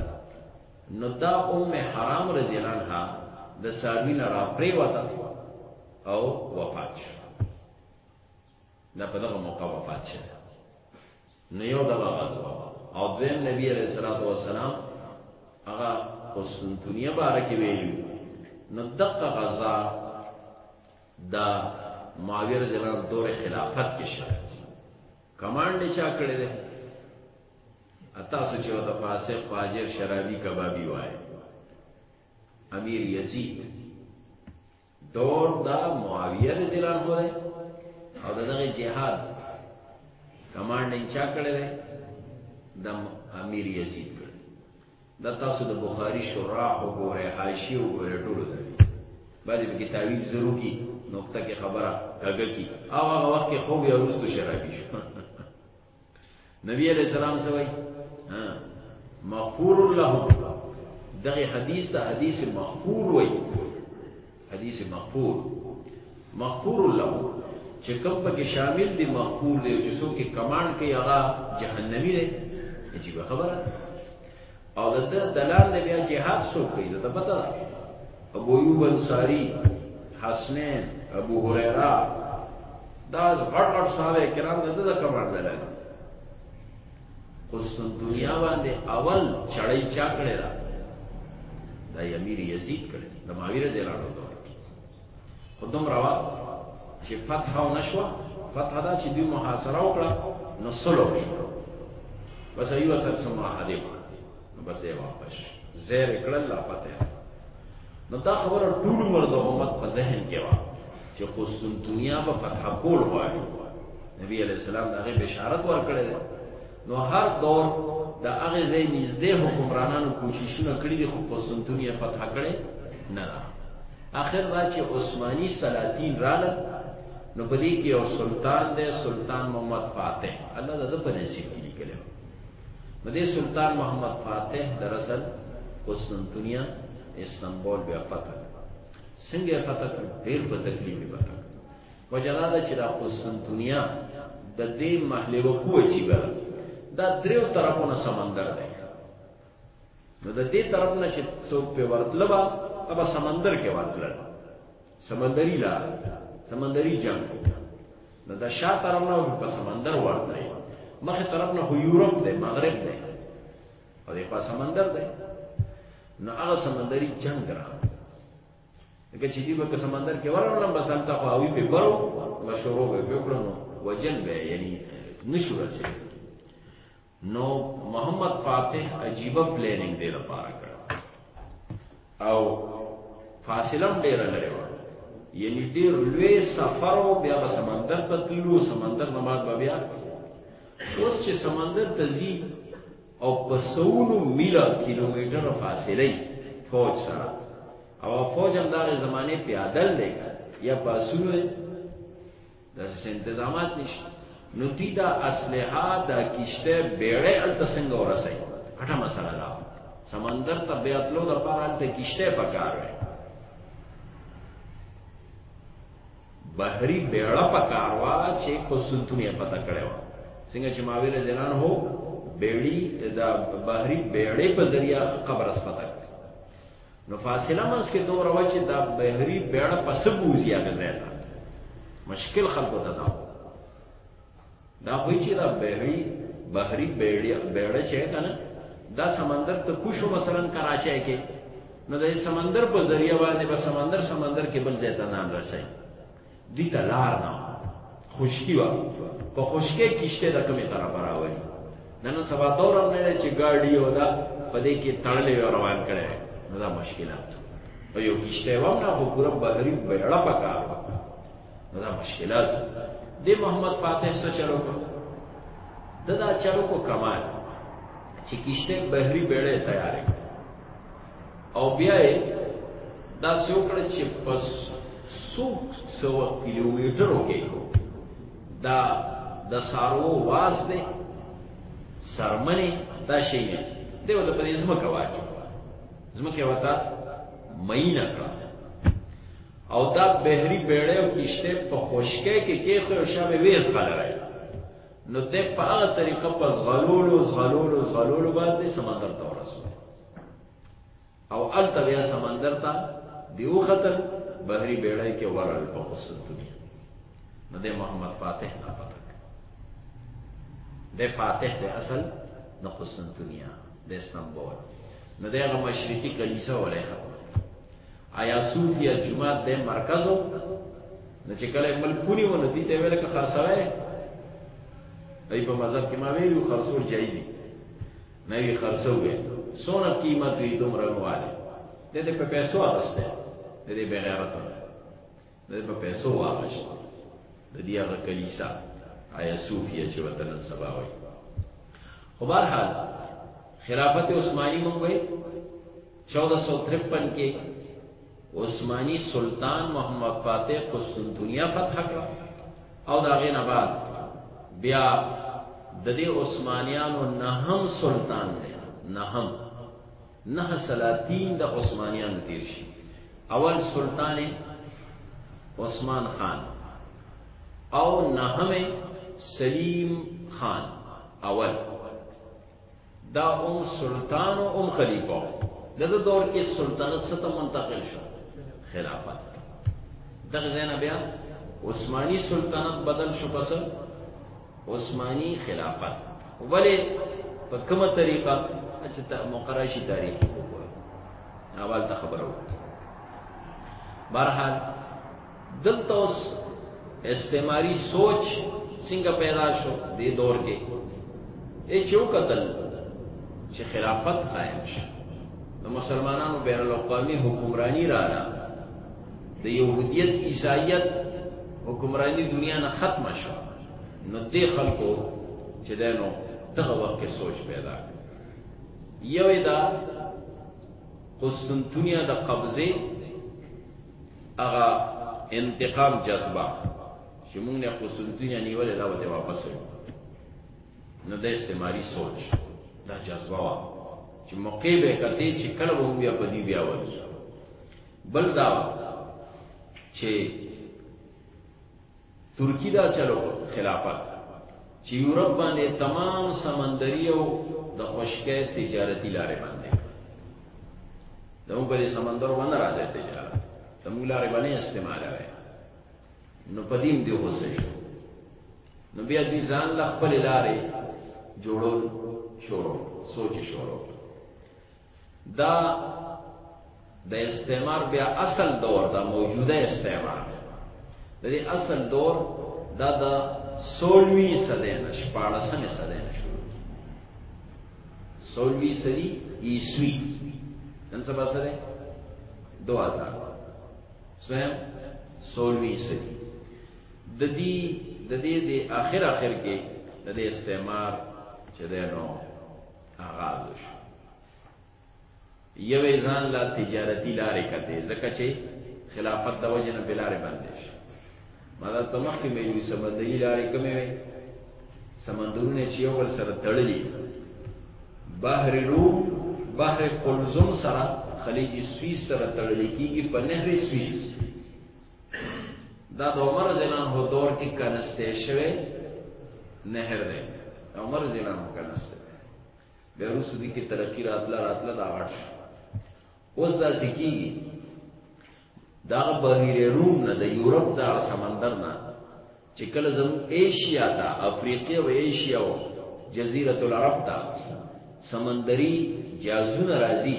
Speaker 1: نو دا ام حرام رضی الله عنها د ساروي نه را پرې وته او وفات شو نه په دغه موقع وفات شو نو یو دغه غزوه او دویم نبی علیه الصلاۃ والسلام هغه قسطنطنیه باره کې ویلو نو دغه غزا دا معاویه رضی الله عنه دور خلافت کې شو کمانډ چا کړی دی اتا سوچ یو د فاسق فاجر شرابي کبابي وای امیر یزید دور دا معاویه رضی الله عنه ده او دغه جهاد کمانډ یې چا کړی دی د امیر یزید کړی دا تاسو د بخاری شراح وګوره حاشی وګوره ټول دی باندې په کتابی زرو کی نقطه کې خبره کګه کی او هغه وخت کې خوب یا رسو شرابي شو نبی علیہ السلام سے وای مغفور لهم دغه حدیث ته حدیث مغفور وای حدیث مغفور مغفور لهم چې کوم پکې شامل دي مغفور دي چې څوک کمانډ کوي هغه جهنمی دی عجیب خبره او د دلال د بیا جهاد سو کوي د پته ده ابو ایوب انصاری حسنین ابو هريره دا غړ غړ صحابه کرام دغه د کمال دلال قسطنطنیه باندې اول چړای چا کړی دا د امیر یزید کړی د ماویر جلال الله خو دومره وه چې فتح او نشوه فتح دا چې دوی محاصره وکړه نو سلو شو بس ایو سر سمرا حدیب نو بس یې واپس زیر کړل لا فتح نو دا خبره ټول عمر د امت په ذهن کې و چې قسطنطنیه په فتح کول غواړي نبی علیہ السلام دغه بشارت ورکړی نو هر دور د هغه ځای نږدې حکمرانانو کوششونه کړې دي خو قسطنطنیه فتح کړي نه اخر دا چې عثماني سلاطین راغلل نو په دې کې یو سلطان دی سلطان محمد فاتح الله د ده په نصیب کې لیکلی نو دې سلطان محمد فاتح دراصل قسطنطنیه استنبول بیا فتح څنګه فتح ډېر په تکلیف یې فتح وجه دا ده چې دا قسطنطنیه د دې محلې وقوع چې بله دا دریو طرفونه سمندر دی نو د دې طرف نه چې څوک په ورتله با ابا سمندر کې ورتله سمندري لا سمندري جنگ نو د شا طرف نه په سمندر ورتله مخه طرف نه خو یورپ دی مغرب دی او د په سمندر دی نو هغه سمندري جنگ را لکه چې دی په سمندر کې ورنه بس هلته خو اوی په برو مشورو به وکړو وجن به یعنی نشو رسېږي نو محمد فاتح عجیبه پلانینګ دی لپاره کړ او فاصله ډیره لري و یعنی ډیر لوی سفر او بیا به سمندر ته تلو سمندر نه بعد بیا اوس چې سمندر ته ځي او په سونو میلا کیلومتر فاصله فوج سره او فوج هم دغه زمانه پیادل دی یا باسونه داسې انتظامات نشته نو دوی دا اسلحه دا کشته بیړې الته څنګه ورسای اټه مسله ده سمندر ته بیا تلو د پاره الته کشته پکار وي بحری بیړه پکار وا چې کو سنتونه پتا کړو څنګه چې ماوی له جنان هو بیړی دا بحری بیړې په ذریعہ قبر اسپتال نو فاصله منځ کې دوه روه چې دا بحري بیړه په څه بوځي هغه ځای ته مشکل خلکو ته دا دا وایي چې دا بحري بحري بیړه چې که نه دا سمندر ته کوشو مثلا کراچۍ کې نو د سمندر په ذریعہ باندې به سمندر سمندر کې بل ځای ته نام رسي دی ته لار نه خشکی وا په خشکی کشته د کومې طرف راوړي نن سبا دور هم نه چې ګاډي او دا په دې کې تړلې روان کړي نو دا مشکلات او یو کشته و نه خو پورا بحری بیړه پکار نو دا مشکلات دی محمد فاتح سره چلو کو دا چلو کو کمال چې کشته بحری بیړه تیارې او بیا یې دا څه وکړه چې په څو سوه کیلومترو کې دا د څاروو واس دی سرمنې دا شی نه دی ورته په دې ځمکه واچو ځمکه ورته مینه کړه او دا بحری بیړې او کشته په خوشکې کې کې خو شابه وېز غلره نو ته په هغه طریقه په زغلولو زغلولو زغلولو باندې سمندر ته ورسو او الته بیا سمندر ته دیو خطر بحری بیړای کې ورل په قصد دنیا نه د محمد فاتح نه پتک د فاتح د اصل د قصد دنیا د استنبول نه دغه مشرقي کلیسا ولې ختم آیا صوفیا جمعات د مرکزو نه چې کله ملکونی و نه دي ته ویل که خرڅوي ای په مذهب کې ما ویلو خرڅول جایز دي نه وي خرڅوي سونه قیمت وي دومره واله د دې په پیسو اغسته د دې بغیرت د دې په پیسو واغشت د دې هغه کلیسا آیا صوفیه چې وطن سبا وي خو بهرحال خلافت عثماني مونږ وي 1453 کې عثماني سلطان محمد فاتح قسطنطنیه فتح کړه او د هغې نه بعد بیا د دې عثمانیانو نهم سلطان دی نهم نه سلاطین د عثمانیانو تیر شي اول سلطان عثمان خان او نهم سلیم خان اول دا ام سلطان او ام خلیفہ دغه دور کې سلطنت ستم منتقل شو خلافت دغه زینا بیا عثماني سلطنت بدل شو پس عثماني خلافت ولی په کومه طریقه چې مقرشي تاریخ وګورئ اول ته خبرو بهرحال دلته اوس استعماري سوچ څنګه پیدا شو دې دور کې ای چې وکتل چې خلافت قائم شو د مسلمانانو بین الاقوامی حکمرانی رااله د يهودیت عیسایت حکمرانی دنیا نه ختم شو نو دې خلکو چې دینو دغه وخت کې سوچ پیدا یو دا قسطنطنیه د قبضه هغه انتقام جذبه چې موږ نه قسطنطنیه نیولې دا به واپس وي نو د استعماري سوچ دا جذبه وا چې موقع به کته چې کله وو بیا په دې بیا ورځ بل دا چې ترکی دا چل وکړ خلافت چې یورپ باندې تمام سمندري او د خشکه تجارتي لارې باندې دمو په سمندر باندې راځي تجارت دمو لارې باندې استعمال راځي نو پدیم دی غوسه شو نو بیا دې ځان لا خپل لارې جوړول شروع سوچ شروع دا د استعمار بیا اصل دور دا موجوده استعمار د دې اصل دور دا د سولوی صدې نه شپاړسمه صدې نه شروع سولوی صدی عیسوی نن سبا سره 2000 سویم سولوی صدی د دې د دې د اخر اخر کې د دې استعمار چې ده نو غاز شو یوې ځان لا تجارتی لارې کته ځکه چې خلافت د وجه نه بلارې باندې شي مالا تمخ کې مې وی سمندري لارې کمې وي سمندرونه چې یو بل سره تړلي بحر روم بحر قلزم سره خلیج سویس سره تړلې کیږي په نهر سویس دا د عمر زلان هو دور کې کنسته شوه نهر دی عمر زلان هو کنسته به روس دي کې ترقی راتله راتله دا غټ اوس دا سکی دا بهیر روم نه د یورپ دا سمندر نه چې کله زم ایشیا ته افریقیا او ایشیا او جزیره العرب ته سمندري جازونه راځي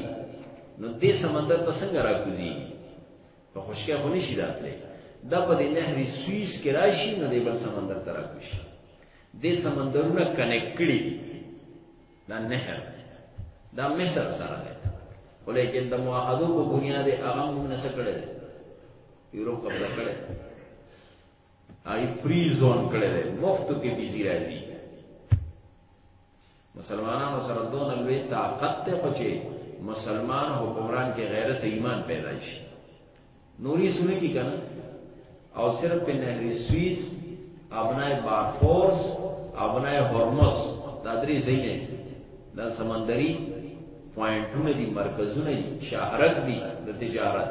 Speaker 1: نو دې سمندر ته څنګه راکوزي په خوشکه خو نشي راتلی دا په دې نهر سویس کې راشي نو دې بل سمندر ته راکوشي دې سمندرونه کنیکټ کړي دا نهر دا مصر سره دی ولیکن د معاهدو په بنیاد هغه موږ نه سکړل یورو قبضه کړل آی فری زون کړل مفت کې بيزي راځي مسلمانانو سره دون لوی طاقت ته خو چې مسلمان حکمران کې غیرت ایمان پیدا شي نوري سونه کی کنه او صرف په نهري سویز ابنای بارفورس ابنای هرمز دا درې ځینې دا سمندري پوینټونه دي مرکزونه دي شهرک دي د تجارت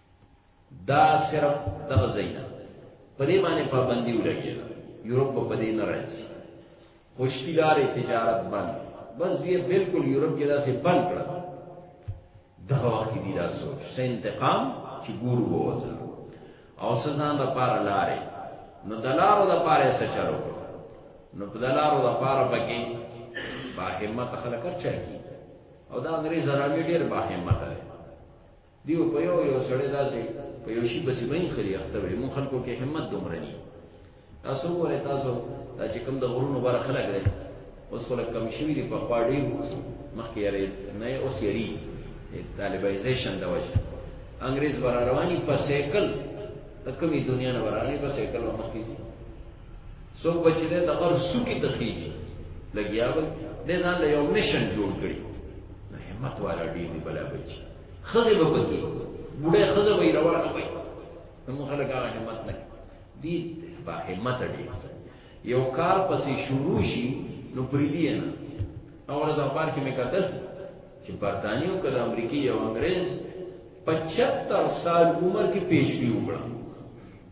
Speaker 1: دا صرف دغه زینا په دې باندې پابندي ولګي یورپ په دې نه راځي خوشکیدار تجارت بند بس دې بالکل یورپ کې داسې بند کړل دغه وخت دی دا سوچ سه انتقام چې ګورو ووزل او سزان د پار لارې نو دلارو د پاره څه چلو نو په دلارو د پاره بګي با همت خلک چاهي او دا انګريز راوي ډېر با همت دی دیو په یو یو سړی داسې په یو شي بسې به یې خري اخته وړي مون خلکو کې همت دومره ني تاسو وګورئ تاسو دا چې کوم د غرونو بار خلک دی اوس خلک کم شوي دي په خوا ډېر مخکې یاري نه اوس یاري طالبایزیشن د وجه انګريز بار رواني په سیکل د کمی دنیا نه وراني په سیکل و مخکې دي سو بچی ده د غر سو کې تخیږي لګیا و د ځان له یو میشن جوړ کړي همت والا ډېر بلا بچي خزه به پکې بوډه خزه به روانه وي نو موږ خلک هغه همت نه دي با همت دي یو کار پسې شروع شي نو پریدي نه اور د اخبار کې مې کتل چې برتانیو کله امریکای او انګريز 75 سال عمر کې پیشوي وکړه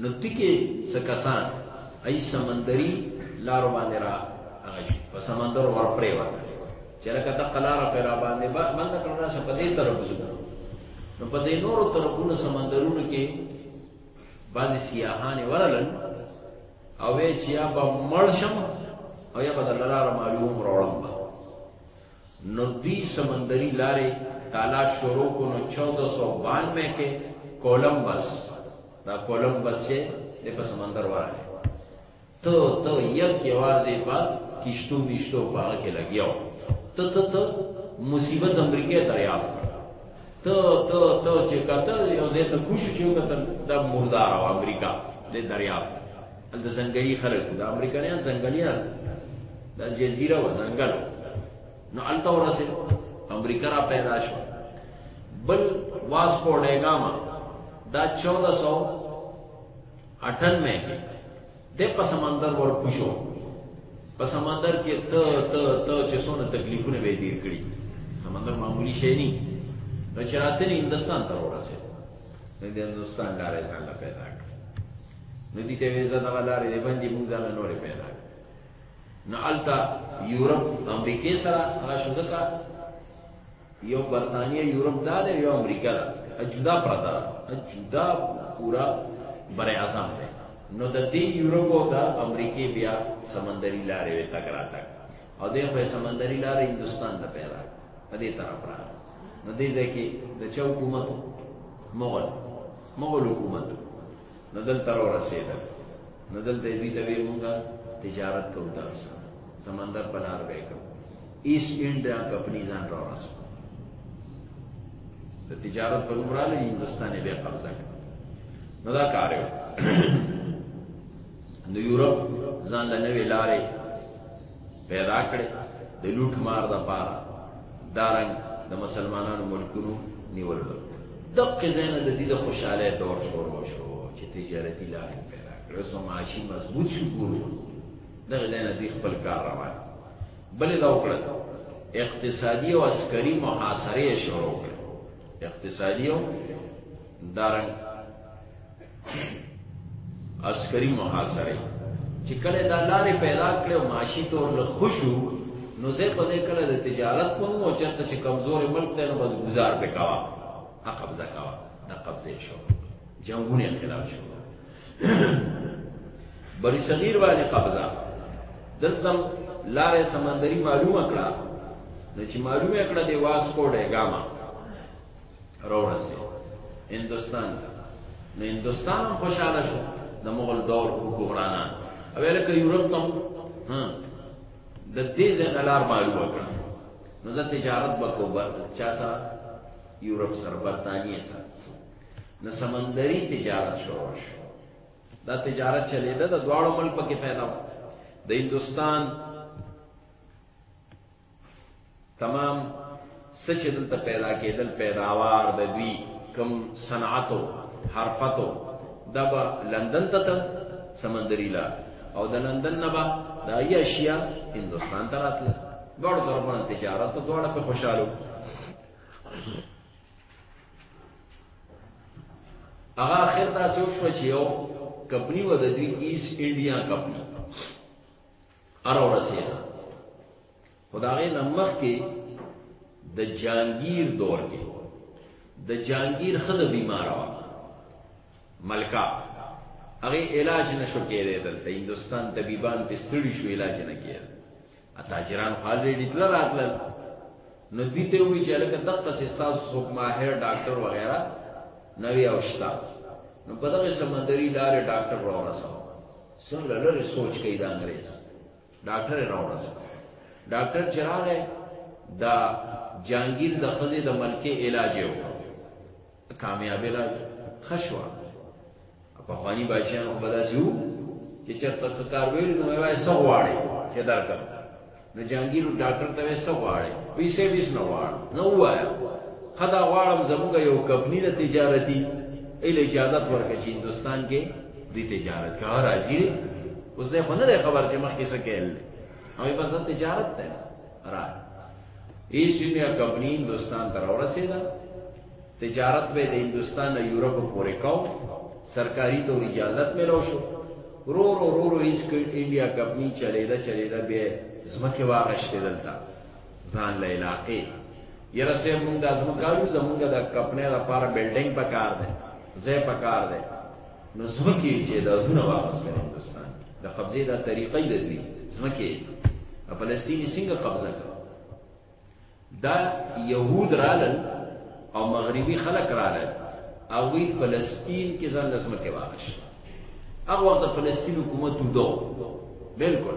Speaker 1: نو تکې څه کسان ای سمندري لارو باندې را هغه شي په سمندر ور پرې وته چې لکه د قلار په را باندې با من نه کړو چې په دې طرف ځو نو په دې نورو طرفونو سمندرونو کې بعضی سیاحان ورلن او وی چې یا به مړ شم او یا به د لاره معلوم راوړم نو دوی سمندري لارې تالاش شروع کو نو 1492 کې کولمبس دا کولمبس چې د په سمندر وراله ته ته یک یوازې په کشتو مشتو په هغه کې لګیاو ته ته ته مصیبت امریکا ته یاد ته ته ته چې کته یو ځای ته کوشش وکړ دا مردار او امریکا د دریاب د زنګلي خلک د امریکایان زنګلیان د جزیره و زنګل نو الته ورسه امریکا را پیدا شو بل واسکو ډیګاما دا 1498 میں د په سمندر ور پښو په سمندر کې ته ته ته چې څونه تکلیفونه به دیر کړی سمندر معمولی شی نه نو چې راته هندستان ته ورسه د هندستان لارې ځان پیدا کړ نو دي ته ویزه دغه لارې دی باندې موږ ځان نورې پیدا نو التا یورپ امریکې سره هغه شو ځکه یو برتانیه یورپ دا دی یو امریکا دا جدا پرتا جدا پورا بر اعظم دی نو د دې یورپ او د امریکې بیا سمندري لارې وې تک راتک او دې خو سمندري لارې هندستان ته پیرا په دې طرف را نو دې ځکه د چا حکومت مغل مغل حکومت نو دل تر ورسېدل نو دل دې دې ته مونږه تجارت کوو تاسو سمندر په لار به کوو ایس انډیا کمپنی ځان را ورسو د تجارت په عمرانه هندستان به قبضه کړ نو دا کار یو نو یورپ ځان له نوې لارې پیدا کړې د لوټ مار د پاره دارنګ د مسلمانانو ملکونو نیول کړ دغه ځین د دې د خوشاله دور شروع شو چې تجارتي لارې پیدا کړې سو معاشي مضبوط شو ګورو دغه ځین د خپل کار روان بلې دا وکړه اقتصادي او عسکري محاصره شروع کړه اقتصادي او دارنګ عسکري محاصره چې کله دا لارې پیدا کړې او معاشي تور له خوشو نو زه په دې کله د تجارت کوم او چرته چې کمزور ملک ته نو بس گزار وکاوه حق قبضه کاوه دا قبضه شو جنگونه خلاف شو بری صغیر باندې قبضه دلته لارې سمندري معلومه کړه نو چې معلومه کړه دی واسکو ډه ګاما روړه سي هندستان نه هندستان هم خوشاله شو د مغل دور حکمرانان او لکه یورپ تم ها د دې ځنه لار معلومه کړه نو زه تجارت وکړو بر چا سره یورپ سره برتانیې سره نو سمندري تجارت شروع شو دا تجارت چلیده د دواړو ملک پکې پیدا و د هندستان تمام څه چې دلته پیدا کېدل پیداوار د دوی کم صنعتو حرفتو دا به لندن ته تل سمندري لار او د لندن نه به د ایشیا هندوستان ته راتله دواړو طرفونو تجارت او دواړه په خوشحالو هغه اخر تاسو شو چې یو کمپنی و د دوی ایست انډیا کمپنی اره ورسېده خو د هغې نه مخکې د جانګیر دور کې د جانګیر ښځه بیماره وه ملکه هغې علاج نه شو کېدی دلته هندوستان طبیبان پې ستړي شو علاج نه کېده تاجران خو الرېډي تله راتلل نو دوی ته ووایي چې هلکه دقسې ستاسو څوک ماهر ډاکټر وغیره نوی او شته نو په دغه سمندري لارې ډاکټر راورسوه څنګه لري سوچ کوي دا انګريز ډاکټر راوړس ډاکټر چراله دا جانگیر د خزې د ملکه علاج یو کامیاب علاج خشوا په خواني بچیان خو بداسیو چې چرته کار ویل نو وای سو واړي چې درکړه نو جهانګیر ډاکټر ته څه غواړي پیسې بیس نه غواړ نو وایا خدا غواړم زموږ یو کمپنی د تجارتي اله اجازه ورکړي چې هندستان کې د تجارت کار راځي اوس نه خونه ده خبر چې مخکې څه کېل او بس تجارت ته را ایس دنیا کمپنی هندستان ته راورسېده تجارت به د هندوستان نه یورپ پورې کاو سرکاري ته اجازت ملو شو رو رو رو رو هیڅ انډیا کمپنی چلیدا چلیدا به زمکه واغشته دلته ځان له علاقې یره سه مونږ د ازمکارو زمونږ د کمپنی لپاره بلډینګ پکار ده زه پکار ده نو زمکه چې دا دونه واپس هندستان د قبضې دا طریقې د دې زمکه فلسطینی څنګه قبضه کړ دا يهود رالل او مغربي خلک رالل او وی فلسطین کې ځان لازمه کې واغش هغه وخت فلسطین حکومت ودو بالکل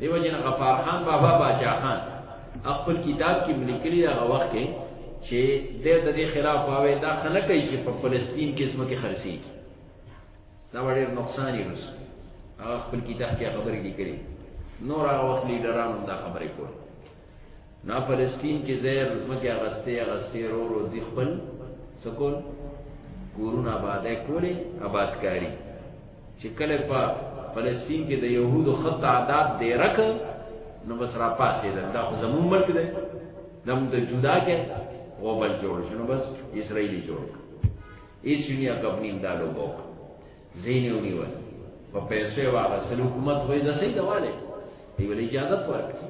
Speaker 1: دیو جن غفار خان بابا باچا خان خپل کتاب کې لیکلي دا وخت کې چې د دې خلاف واوي دا خنه کوي چې په فلسطین کې اسمه کې خرسي دا وړي نقصان یې رس هغه خپل کتاب کې خبرې لیکلي نور هغه وخت لیډرانو دا خبرې کوله نا فلسطین کې زیر مکه غسته غسته رو رو دی خپل سکول کورونه آباده کولې آبادکاری چې کله په فلسطین کې د يهودو خط عادات دی رک نو بس را پاسې ده دا خو زمون ملک ده دم ته جدا کې او بل جوړ شنو بس اسرائیلی جوړ ایس یونیا کمپنی دا لوګو زینې ونیول په پیسو یې واغستل حکومت خو یې د صحیح دواله دی ول اجازه ورکړي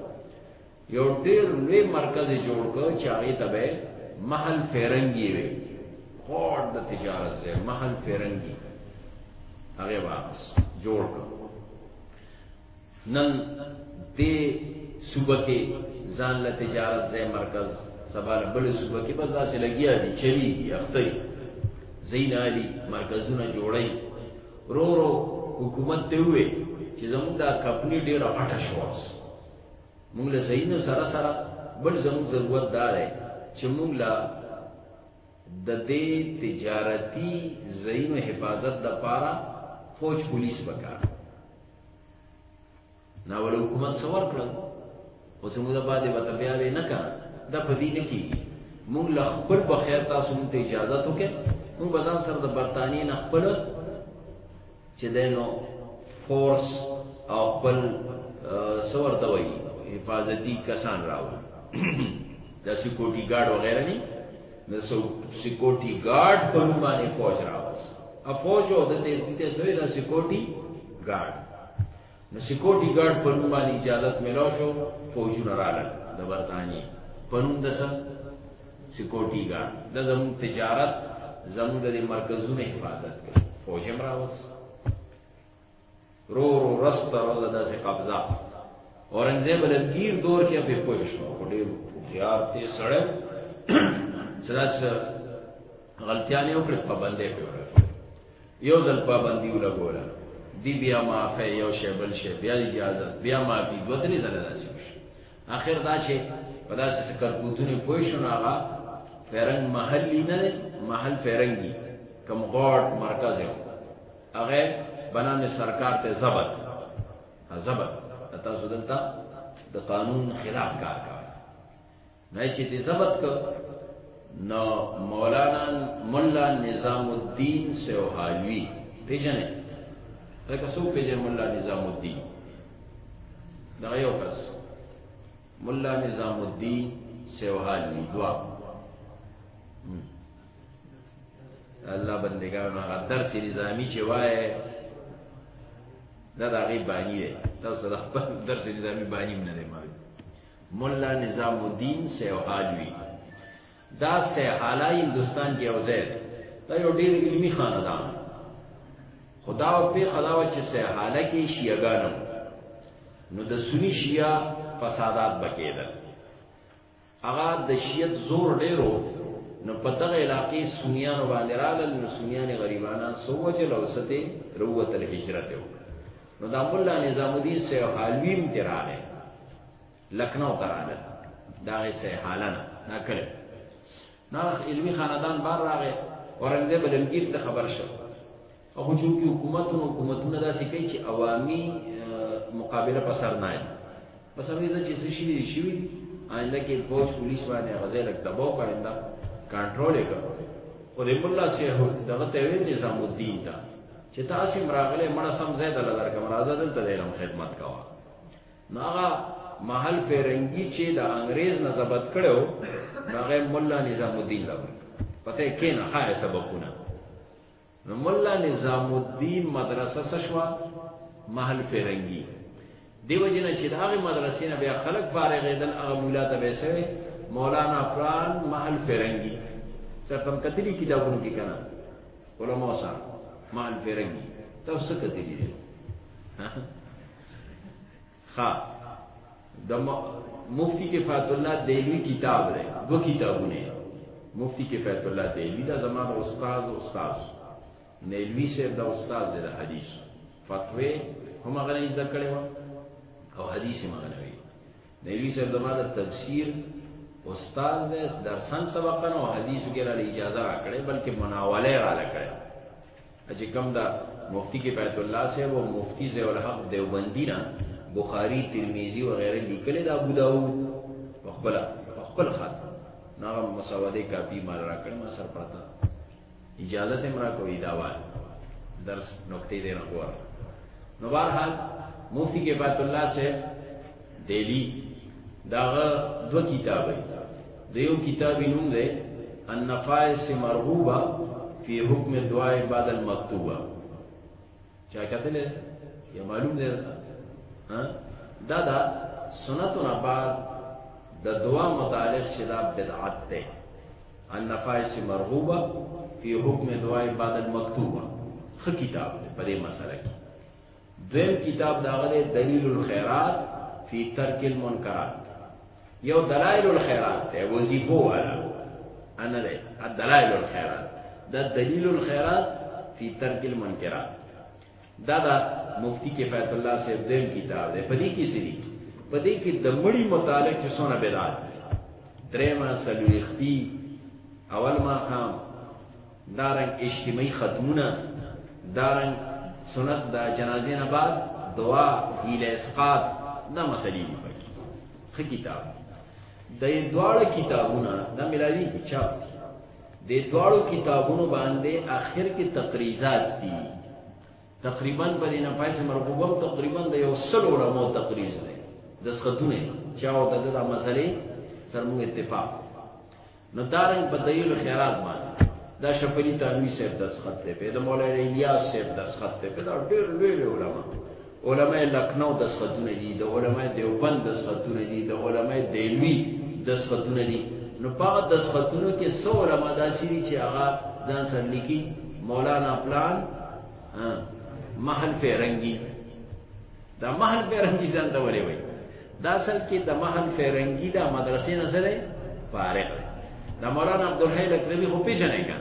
Speaker 1: یو ډېر لوی مرکز جوړ کړ چې هغه ته به محل فیرنګي وي خور د تجارت ځای محل فیرنګي هغه واپس جوړ کړ نن دې صوبه کې ځان له تجارت ځای مرکز سبا له بلې صوبه کې بس داسې لګیا دي چلیږي اخته دي ځین عالي مرکزونه جوړوي ورو ورو حکومت ته ووې چې زموږ دا کمپني ډېره غټه شوه اوس موږ له ځایونو سره سره بل زموږ ضرورت دا دی چې موږ له د دې تجارتي ځایونو حفاظت لپاره فوج پولیس وکړو نا ول حکومت سور کړل او څنګه د باندې وته بیا وې نه کا دا په دې نه کې مونږ له خپل په خیر تاسو مونږ ته اجازه تو کې مونږ بازار سره د برتانی نه خپل چې دینو فورس او خپل سور دوی حفاظتی کسان راو د سکیورټي ګارډ وغیره نه د سکیورټي ګارډ په نوم باندې فوج راوس ا فوج او د دې د سوي د سکیورټي ګارډ نو سکیورټي ګارډ په نوم باندې اجازه ملو شو فوجونه راغله د برتانی په نوم د سکیورټي ګارډ د زموږ تجارت زموږ د مرکزونو حفاظت کوي فوج هم راوس رو رو رست روز دا سے قبضہ اورنګزیب لګیر دور کې په پوه شو په ډېر خيار ته سړی سلاس غلطیانه وکړه په باندې کړو یو ځل په باندې ولګولا دی بیا معافه یو شی بل شی بیا اجازه بیا معافي دوه درې ځله راځي اخر دا چې په داسې کرکوتونه پوه شو نه هغه فرنګ محلي نه محل فرنګي کم غوړ مرکز یو هغه بنان سرکار ته زبر زبر تاسو دلته د قانون خلاف کار کړ نه چې دې زبر کړ نو مولانا مولا نظام الدین سوهالوی پیژنې لکه څو پیژنې مولا نظام الدین دا یو کس مولا نظام الدین سوهالوی دوه الله بندگانو هغه درس نظامی چې وایې دا د هغې بانی دی تاسو د خپل درس نظامی بانی نه دی معلوم مولا نظام الدین سیوحالوی دا سیحالا هندوستان کې یو ځای دی دا یو ډېر علمي خاندان خدا او په خداوه چې سیحالا کې شیعګانو نو د سنی شیعه فسادات بکېدل هغه د شیعت زور ډیر و نو په دغه علاقې سنیانو باندې رالل نو سنیان غریبانان سو وجل او سته روت الهجرت وکړه نو دا مولا نظام الدین سه حالویم ته راغی لکنو ته راغی دا یې سه حالانه نکړه ناخ علمی خاندان بار راغې اورنګزیب علمگیر ته خبر شو او خو چونکی حکومتونو حکومتونه داسې کوي چې عوامي مقابله په سر نه اچي بس هغوی ته چې څه شي دي شي آینده کې فوج پولیس باندې هغه ځای لږ دباو کړی دا کنټرول یې کړ خو د ملا سي دغه ته ویل نظام الدین دا چې تاسو مراغله مړه سم ځای دلته درکم راځه دلته د علم خدمت کوه نو هغه محل فیرنګي چې د انګريز نه ضبط کړو هغه مولا نظام الدین له پته کې نه خای سبقونه نو مولا نظام الدین مدرسه سشوا محل فیرنګي دیو جن چې د هغه مدرسې نه بیا خلک فارغ دل هغه مولا ته وسوي مولانا فران محل فیرنګي تر تم کتلی کتابونو کې کنا علماء صاحب محل فیرنګي تاسو کتلی ها د مفتی کفایت الله دیلوی کتاب دی دو کتابونه مفتی کفایت الله دیلوی دا زمانه استاد استاد نیلوی صاحب دا استاد دی د حدیث فتوی هم غنی زده کړو او حدیث هم غنوی نیلوی صاحب زمانه تفسیر استاد دی درسن سبقن او حدیث کې را اجازه را کړې بلکې مناوله را لکړې چې کوم د مفتی کفایت الله صاحب او مفتی ضیاء الحق دیوبندی نه بخاری ترمذی و غیره لیکل دا ابو داود په خپل په خپل خط نغم مسوده کاپی مال را کړم ما سر پاتا اجازه تم را کوي دا وای درس نقطې دې نه غواړم نو بهرحال مفتی کفایت الله صاحب دیلی داغه دو کتاب دیو کتاب نوم دی النفائس مرغوبه فی حکم دعاء بعد المکتوبه چا کتل یا معلوم دی ها دا دا سنتنا بعد د دعا متعلق شدا بدعت ده النفائس مرغوبه فی حکم دعاء بعد المکتوبه خ کتاب په دې مسله کې دویم کتاب دا غره دلیل الخيرات فی ترک المنکرات یو دلائل الخيرات ته وظیفو والا انا له دلائل الخيرات دا دلیل الخيرات فی ترک المنکرات دا دا مفتی کفایت الله سے دیم کتاب دی پدې کې سری پدې کې د مړی متعلق چې سونه بدعت درېما سلوختی اول ما خام دا رنګ اجتماعي ختمونه دا رنګ سنت د جنازې نه بعد دعا هیله اسقاط دا مسلې دي پکې خ کتاب د دواړو کتابونه د ملاوی چاپ دي د دواړو کتابونو باندې آخر کې تقریزات دي تقریبا په دې نه پایسه مرغوبم تقریبا د یو سل علماء تقریز دی د سختونه چاو د دغه مسلې سره موږ اتفاق نو دارنګ په دلیل خیرات باندې دا شپلی تانوی صاحب دسخط ته په د مولانا الیاس صاحب دسخط ته په دا ډېر لوی علماء علماء لکنو دسخطونه دي د علماء دیوبند دسخطونه دي د علماء دیلوی دسخطونه دي نو په دسخطونو کې څو علماء داسي دي چې هغه ځان سره لیکي مولانا پلان محل فیرنګي د محل پیرنګي ځان ته ولې وایي دا اصل کې د محل پیرنګي د مدرسې نه سره فارغ د مولانا عبدالحی لکنوي خو پیژنې کړه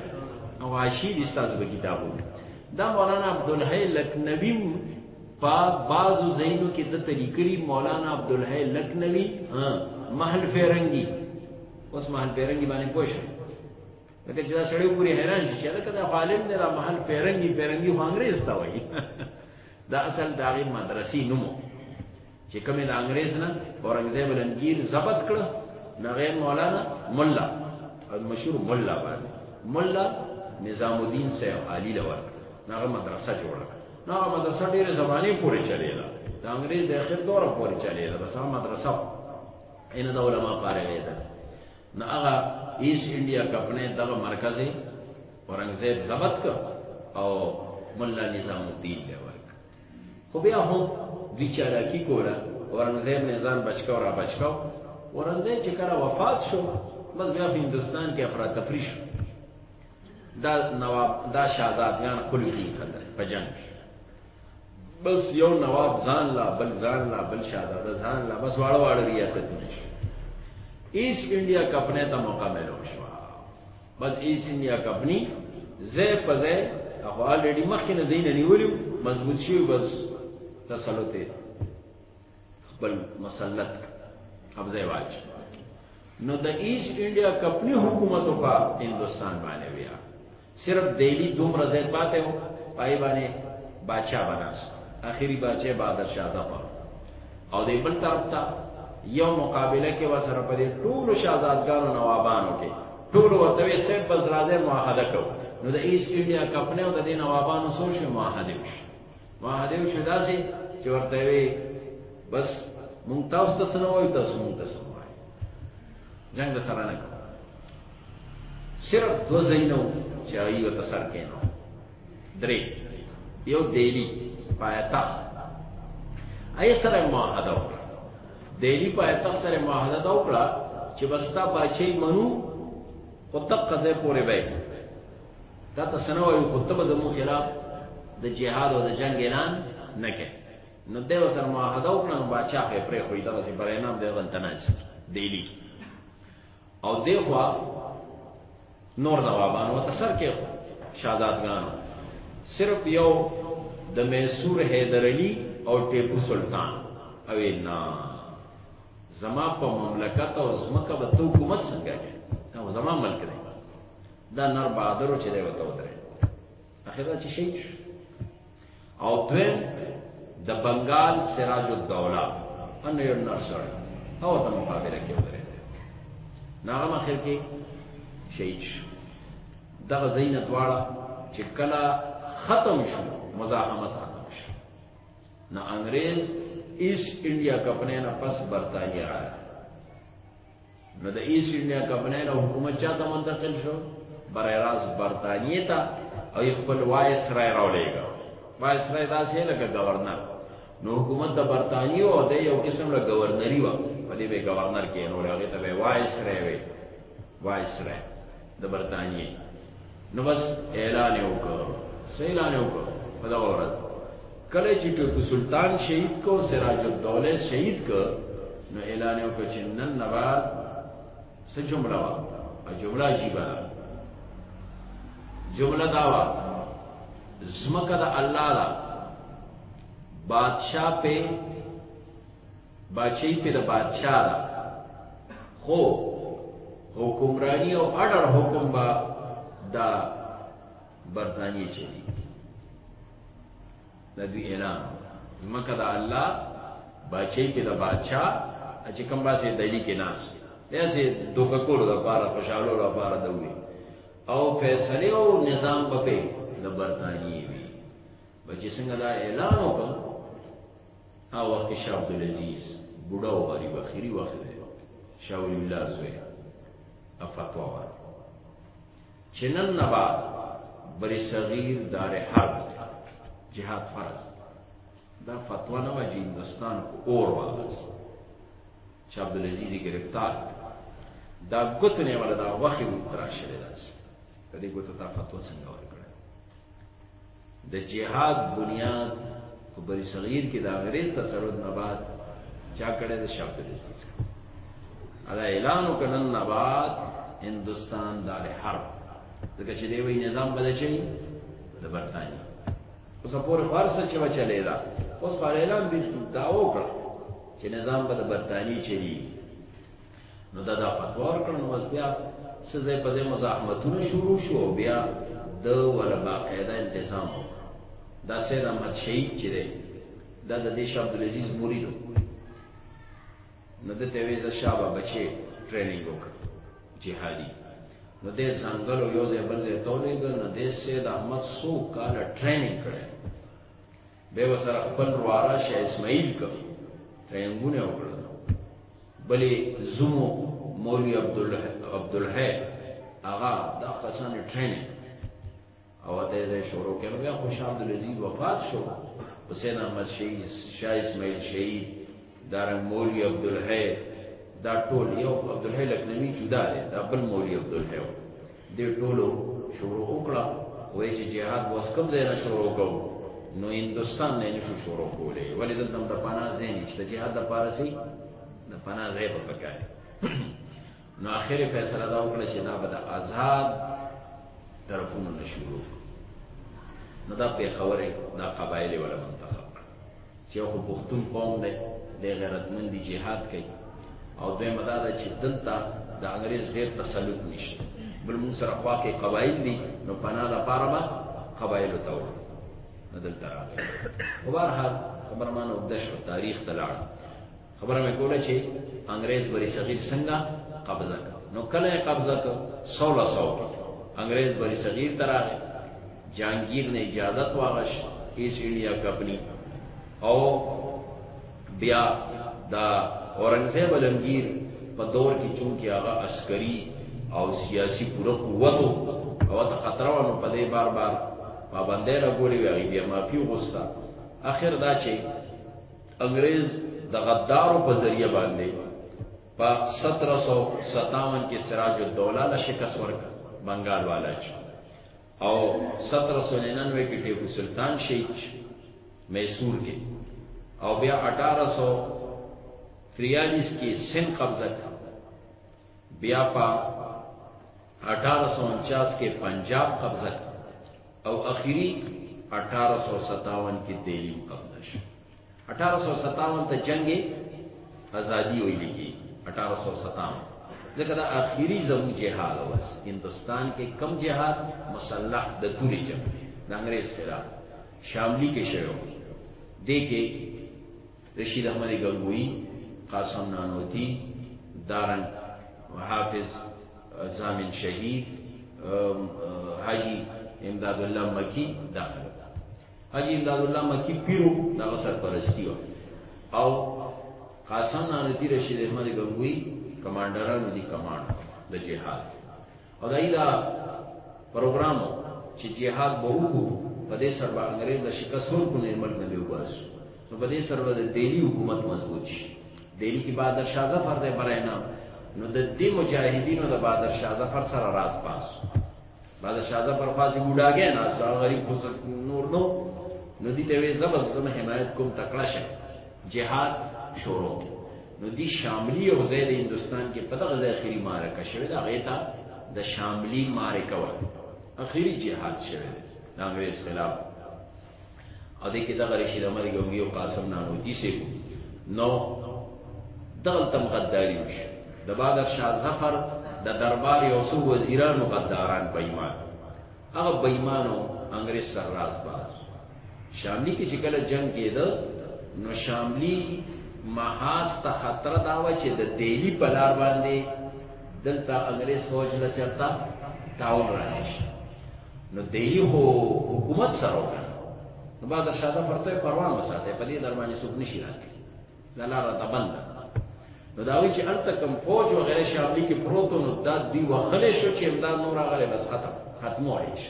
Speaker 1: او عاشی دي تاسو به کتابو دا مولانا عبدالحی لکنوي په بعضو زینو کې د تلیکري مولانا عبدالحی لکنوي محل پیرنګي اوس محل پیرنګي باندې پوښ لکه چې دا سړی پوری حیران شي چې دا عالم دی دا محل پیرنګي پیرنګي خو انګريز تا وایي دا اصل د هغې مدرسې نوم و چې کومې د انګرېز نه اورنګزېب لنګیر ضبط کړه نو هغې مولانا ملا او مشهور ملا باندې ملا نظام الدین صاحب عالی له ورکړه نو هغه مدرسه جوړه کړه نو هغه مدرسه ډېرې زمانې پورې چلېده د انګرېز د اخر دوره پورې چلېده بس هغه مدرسه وه اینه د علما پارېږېده نو هغه ایسټ انډیا کمپنۍ دغه مرکز اورنګزیب ضبط کړ او مولا نظام الدین له ورک خو بیا هم دوی چالاکی کوله اورنګزیب نظام بچکاو را بچکاو اورنګزیب چې کله وفات شو بس بیا هندستان کې افراتفری شو دا نواب دا شاهزادګان خپل کې خلک په جنگ شو بس یو نواب ځان لا بل ځان لا بل شاهزاده ځان لا بس واړه واړه ریاست نشي ایسٹ انډیا کپنه ته موقع ملو شو بس ایس ان یا کپنی زه په زه هغه الریډي مخکې نه زین نیولیو مضبوط شي بس تسلط خپل مسلط قبضه واچ نو د ایس انډیا کپنی حکومت په هندستان باندې بیا صرف دیلی دومره زین پاتې وو پای باندې بادشاہ بناست اخیری بادشاہ بادشاہ ظفر او دی بل طرف ته یو مقابله کې وسره په دې ټول شاهزادګانو نوابانو کې ټول ورته وي سه بس راځي معاهده کو نو د ایست انډیا کمپنی او د دې نوابانو سره شي معاهده وشي معاهده وشي داسې چې ورته وي بس مونږ تاسو ته سره وایو تاسو مونږ ته سره وایو جنگ به سره نه صرف دو زینو چې ایو ته سر کېنو درې یو دیلی پایتخت ای سره معاهده وکړه دیلی پایتخت سره معاهده وکړه چې بستا بچی منو خو تک قضې پورې وای دا تاسو نه وایو خو تب زمو خلاف د جهاد او د جنگ اعلان نه کړي نو د وسر معاهده وکړه نو بادشاہ په پرې خو دا وسې پرې نام دی غلطناش دیلی او دې خوا نور نوابان و تسر کې شادادګان صرف یو د میسور حیدر علی او ټیپو سلطان او نه زما په مملکت او زمکه به تو حکومت څنګه کوي دا زما ملک دی دا نر بهادر چې دی وته ودرې اخر چې شي او دویم د بنګال سراج الدوله ان یو نرسړ او د مقابله کې ودرې ناغه مخیر کې شهید شو دغه زین دواړه چې کله ختم شو مزاحمت ختم شو نه انګريز ایسټ انډیا کمپنۍ نه پس برتانیا راغله نو د ایس انډیا کمپنۍ له حکومت چا ته منتقل شو برای راز برتانیې ته او خپل وایس رای راولېږه وایس رای داسې لکه گورنر نو حکومت د برتانیې او د یو قسم له گورنری و په دې به گورنر کې نو هغه ته وایس رای وي وایس رای د برتانیې نو بس اعلان یې وکړ څه اعلان یې وکړ په دا ورځ کله چې ټیپو سلطان شهید کو سراج الدوله شهید کو نو اعلان یې وکړ چې نن نه بعد څه جمله وا جمله عجیبه جمله دا وا زمکه د الله دا بادشاہ په باچهي پۀ د بادشاه ده خو حکمراني او اډر حکم به د برتانیې چلی د دوی اعلان مکه د الله بچی کې د بادشاہ چې کوم باسه دلی کې ناس داسې دوک کولو د پاره خوشاله د پاره د وی او فیصله او نظام په د برتانیې وی بچی څنګه دا اعلان وکړ هغه وخت کې شاه عبدالعزیز بوډا او غریب اخیری وخت دی شاه ولی الله زوی فتوا ورکړه چې نن نه بعد بری صغیر دار حرب جهاد فرض دا فتوا نه وجه هندستان کو اور واغس چې عبدالعزیز گرفتار دا ګوتنه ولا دا وخت مترا شوی دا دې ګوتو ته فتوا څنګه ورکړه د جهاد بنیاد په بری صغیر کې د انګريز تسلط نه بعد چا کړه د شاه عبدالعزیز دا اعلان وکړل نه بعد هندستان دار حرب ځکه چې دی وی نظام بدل شي د برتانیې اوس پورې فارس چې و چلے دا اوس پر اعلان به دا وکړه چې نظام به د برتانیې چلی نو دا دا فتوا ورکړه نو بس بیا څه ځای په ځای مزاحمتونه شروع شو او بیا د ولا باقاعده انتظام وکړ دا سید احمد شهید چې دی دا د دې شاه عبدالعزیز مرید نو د ته ویزه شاه بابا چې ټریننګ وکړ جهادي نو دې ځنګل یو ځای بل ځای تولې ګل نو دې سید احمد سو کال ټریننګ کړی به وسره خپل رواره شه اسماعیل کو تیمونه وکړه بلې زمو مولوی عبد الله عبد الحی هغه دا کسان ټریننګ او ته دې شروع کړو بیا خوشحال عبد العزیز وفات شو حسین احمد شهید شاه اسماعیل شهید دا رنګ مولوی عبدالحی دا ټول یو عبدالحی لکنوی جدا دی دا بل مولوی عبدالحی و دې ټولو شروع وکړه وایي چې جهاد به اوس کوم ځای نه شروع کوو نو هندوستان نه نشو شروع کولی ولې دلته هم د پناه ځای نشته جهاد دپاره سي د پناه ځای به پکار نو آخرې فیصله دا وکړه چې دا به د آزاد طرفونو نه شروع نو دا پېښورې دا قبایلې ولا منطقه چې یو خو پښتون قوم دی، دی غیرتمن دي، جهاد کوي او دویمه دا ده چې دلته د انګریز ډېر تسلط نشته، بل موږ سره خوا کې قبایل دي نو پناه لپاره به قبایلو ته وړو نه دلته راغلي. خو بهرحال خبره مانه اوږده شوه، تاریخ ته لاړم. خبره مې کوله چې انګريز بری صغیر څنګه قبضه کړ نو کله یې قبضه کړ 1600 کې انګريز بری صغیر تر راغی جهانگیر نه اجازه واغش ایس انډیا کمپنی او بیا دا اورنګزیب علمگیر په دور کې چونکی هغه عسکري او سیاسي پوره قوت او ته خطر ونه په دې بار بار پابندې راګولې وی بیا معافي غوستا اخر دا چې انګريز د غدارو په ذریعہ باندې په 1757 کې سراج الدوله له شکست ورک بنگال والا چې او 1799 کې ټیپو سلطان شهید میسور کې او بیا 1843 کې سن قبضه کړ بیا په 1849 کې پنجاب قبضه او اخیری 1857 کې دهلی قبضه شو 1857 ته جنگ ازادي ویل کی 1857 ځکه دا اخیری زمو جهاد اوس هندستان کې کم جهاد مسلح د توري جنگ د انګريز خلاف شاملی کې شوی دی کې رشید احمد گنگوئی، قاسم نانوتی، دارن حافظ زامن شهید، حاجی امداد الله مکی دا خلک حاجی امداد الله مکی پیرو دغه سرپرستی و او قاسم نانوتی رشید احمد گنگوی کمانډرانو دی کمانډ د جهاد او دای دا پروګرام چې جهاد به وکړو په دې سره به انګريز د شکست ورکو نه ملک نه وباس نو په دې سره به د دهلی حکومت مضبوط شي دهلی کې بادر شاه ظفر دی برای نه نو د دې مجاهدینو د بادر شاه ظفر سره راز پاس بادر شاه ظفر خاصه ګډاګه نه ځا غریب خو نور نو نو دې ته وې زبر زما حمایت کوم تکړه شه جهاد شروع کړ نو دی شاملی او زید هندستان کې په دغه ځای اخیری معرکه شوه دا غیتا د شاملی معرکه و اخیری جهاد شوه د انګریز خلاف ا دې کې دغه رشید عمر ګونګي او قاسم نانوتی سي نو دغه تم غداری وش د بادر شاه ظفر د دربار یو څو وزیرانو غداران په ایمان هغه بېمانو انګريز سرراز باز شاملي کې چې کله جنگ کېده نو شاملي محاس ته خطر دا و چې د دهلی په لار باندې دلته انګريز فوج له چرتا تاول راشي نو دهلی خو حکومت سره وکړ نو بعد شاده پرته پروان وساته په دې درمانه څوک نشي راځي لالا را تبل نو دا وی چې الته کم فوج او غیر شاملی کې پروت نو دا دی وخلې شو چې امداد نور هغه بس ختم ختمو عیش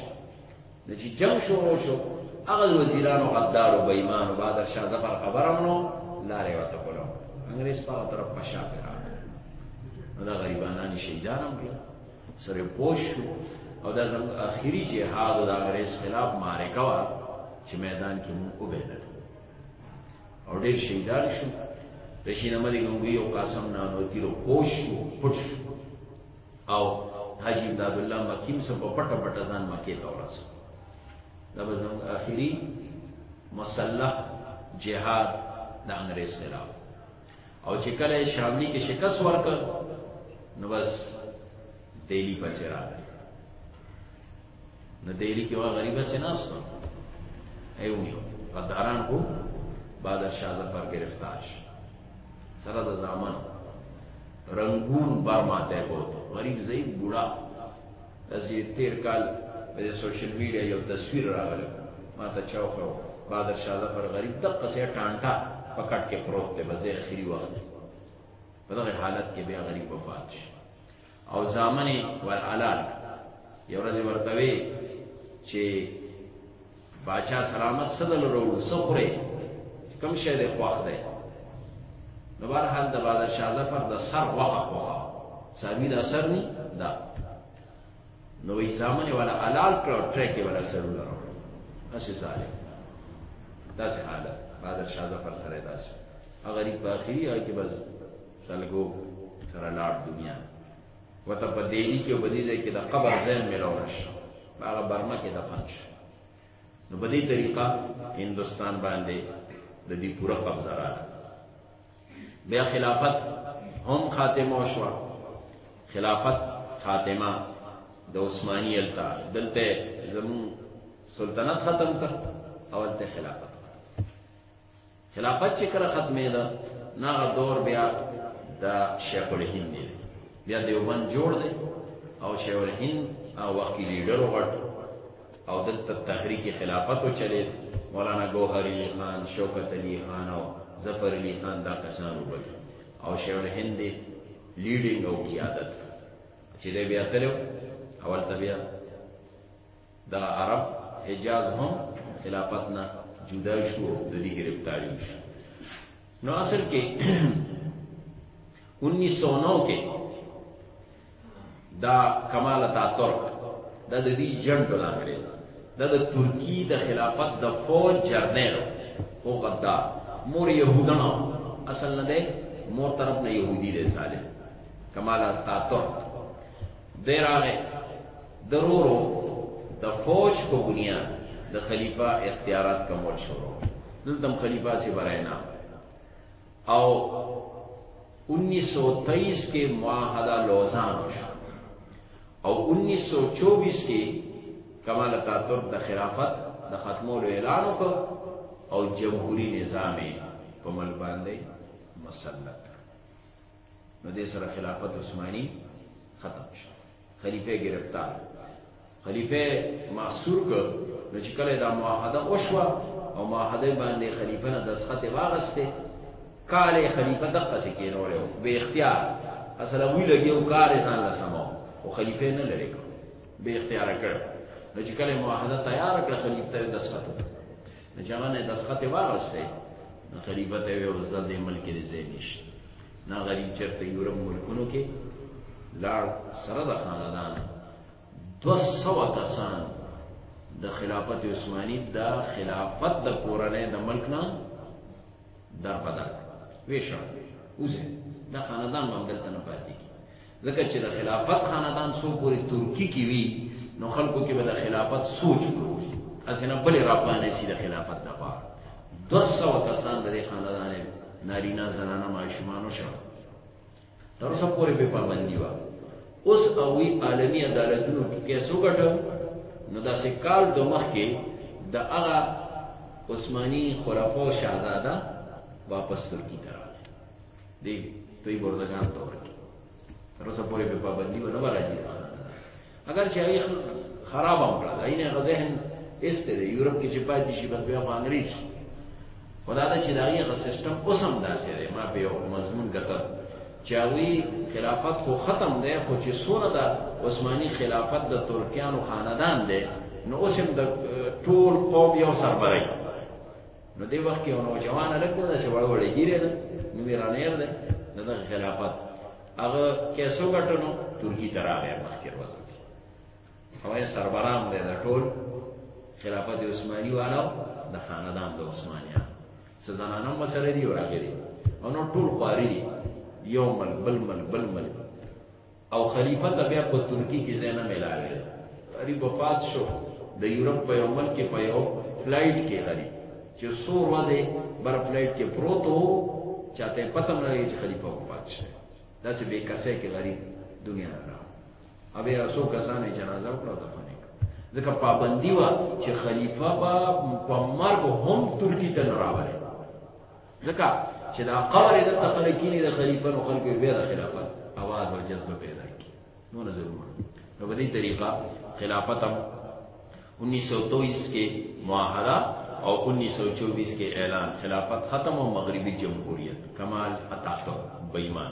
Speaker 1: د چې جنگ شروع شو هغه وزیران او غدار او بېمان او بادر شاه ظفر خبرم نو لارې وته کولو انګريز په طرف پشا کرا نو دا غریبانان شهیدان هم کړل سره پوش شو او دا زموږ اخیری جهاد د انګريز خلاف معرکه وا چې میدان کې مونږ وبېدل او ډېر شهیدان شو د شینمل نوبي او قاسم نانوتی رو کوش شو پټ شو او حاجی امداد الله مکیم سره په پټه پټه ځان مکې ته ورسو دا به زموږ آخري مسلح جهاد د انګريز خلاف او چې کله شاملی کې شکست ورکړ نو بس دلی پسې راغی نو دهلی کې وا غریبه سيناستو ایونی غداران کو بعد از شاه ظفر گرفتار شي سره د زامن رنگون برماته بوت غریب ضعیف بوډا داسې تیر کال د سوشل میډیا یو تصویر راغلی ما ته چا وکړو بعد از شاه ظفر غریب دقه سه ټانټا پکټ کې پروت دی بځای اخیری وخت په دغه حالت کې بیا غریب وفات شي او زامن ور حلال یو ورځ ورته وی چې باچا سلامت صدل وروړو سخره کم شې د خواخ دی نو بهر حال د بادشاہ ظفر د سر وخه وخه ساوی د سر ني دا نو یې زامن ولا حلال کړو ټریک ولا سر وروړو اسی ظالم دا څه حالت بادشاہ ظفر سره داسې غریب په اخیری او کې بس سلګو سره لاړ دنیا وته په دیني کې په دې ځای کې د قبر ځای ملور شي هغه برمه کې دفن شي نو په دې طریقه هندستان باندې د دې پوره قبضه را بیا خلافت هم خاتمه شو خلافت خاتمه د عثماني التا دلته زمو سلطنت ختم کړ او الته خلافت خلافت چې کله ختمېده نو هغه دور بیا د شیخ الهند دی بیا دیوبند جوړ دی او شیخ الهند هغه وخت کې لیډر وغټ او دلته تحریک خلافت چلے مولانا گوهر علی خان شوکت علی خان او ظفر علی خان دا کسان وبل او شیخ الهند دی لیډینګ او قیادت چې بیا تلو اول ته بیا دا عرب حجاز هم خلافت نه جدا شو او د دې گرفتاری شو نو اصل کې 1909 کې دا کمال تا ترک دا د دې جنډ د انګريز دا د ترکی د خلافت د فوج جرنیل او غدار مور يهودانو اصل نه ده مور طرف نه يهودي ده سالم کمال تا ترک دیراغه درورو د فوج په بنیاد د خلیفہ اختیارات کمول شروع دلته خلیفہ سے برای نه او 1923 کې معاهده لوزان وشو او 1924 کې کمال اتاتورک د خلافت د ختمولو اعلان وکړ او جمهوریت نظام په مل باندې مسلط نو دې سره خلافت عثماني ختم شو خلیفه گرفتار خلیفه محصور ک نو چې کله دا معاهده وشوه او معاهده باندې خلیفه نه دستخط واغسته کال خلیفه دقه سي کېنوړو به اختیار اصل وی لګیو کار ځان لا سمو او خلیفه نه لری کو به اختیار کړ نو چې کله معاهده تیار کړ خلیفه دستخط جهان د خط واغسته نو خلیفہ ته یو ځل د ملک کې ځای نشته نا غریب چرته یورپ ملکونو کې لاړ سره د خاندان 200 کسان د خلافت عثماني د خلافت د کورنۍ د ملک نه در بدل ویشه اوسه دا خاندان باندې تنه پاتې ځکه چې د خلافت خاندان څو پورې ترکی کې وي نو خلکو کې به د خلافت سوچ پروت وي هسې نه بلې راپانې شي د خلافت دپاره دوه سوه کسان د دې خاندان نارینه زنانه ماشومانو شو تر اوسه پورې بې پابندي وه اوس هغوی عالمي عدالتونو کې کیس وګټه نو داسې کال د مخکې د هغه عثماني خلفاو شهزاده واپس ترکي ته دی دوی بردگان ته ورکړي تر اوسه پورې به پابندي ونه راځي اگر چې هغه خراب هم کړه دا یې غزهن استر یورپ کې چې پاتې شي بس بیا انګریز خدا دا چې دا یې سیستم اوس هم داسې دی ما په یو مضمون کتل چې وی خلافت خو ختم دی خو چې سوره د عثماني خلافت د ترکیانو خاندان دی نو اوس هم د ټول قوم یو سربرای نو دی وخت کې یو نوجوان هلک و داسې وړه وړې ګیرې ده نوم یې رانیر دی د دغه خلافت هغه کیسه وګټه نو ترکي ته راغی مخکې ورځ کې هغه سربرام دی دا ټول خلافت عثماني والا د خاندان د عثمانیان څه زنانه هم سره دي او راغلي او نو ټول خواري دي یو مل بل مل بل مل او خلیفه ته بیا په ترکي کې ځای نه ملاوېده. غریب وفات شو، د یورپ په یو ملک کې په یو فلایټ کې غریب چې څو ورځې بر فلایټ کې پروت و، چاته یې پته هم نه لګېږي چې خلیفه وفات شوی. داسې بې کسه کې غریب دنیا نه راغی. او بیا څو کسانو یې جنازه وکړه او دفن یې کړه. ځکه پابندي وه چې خلیفه به په مرګ هم ترکي ته نه راولي. ځکه چې دا قبر د تخلقینی د خلیفہ نو خلق به د خلافت आवाज او جذبه پیدا کی نو نه ضرور نو په دې طریقه خلافت هم 1923 کې معاهده او 1924 کې اعلان خلافت ختم او مغربي جمهوریت کمال عطا شو بېمان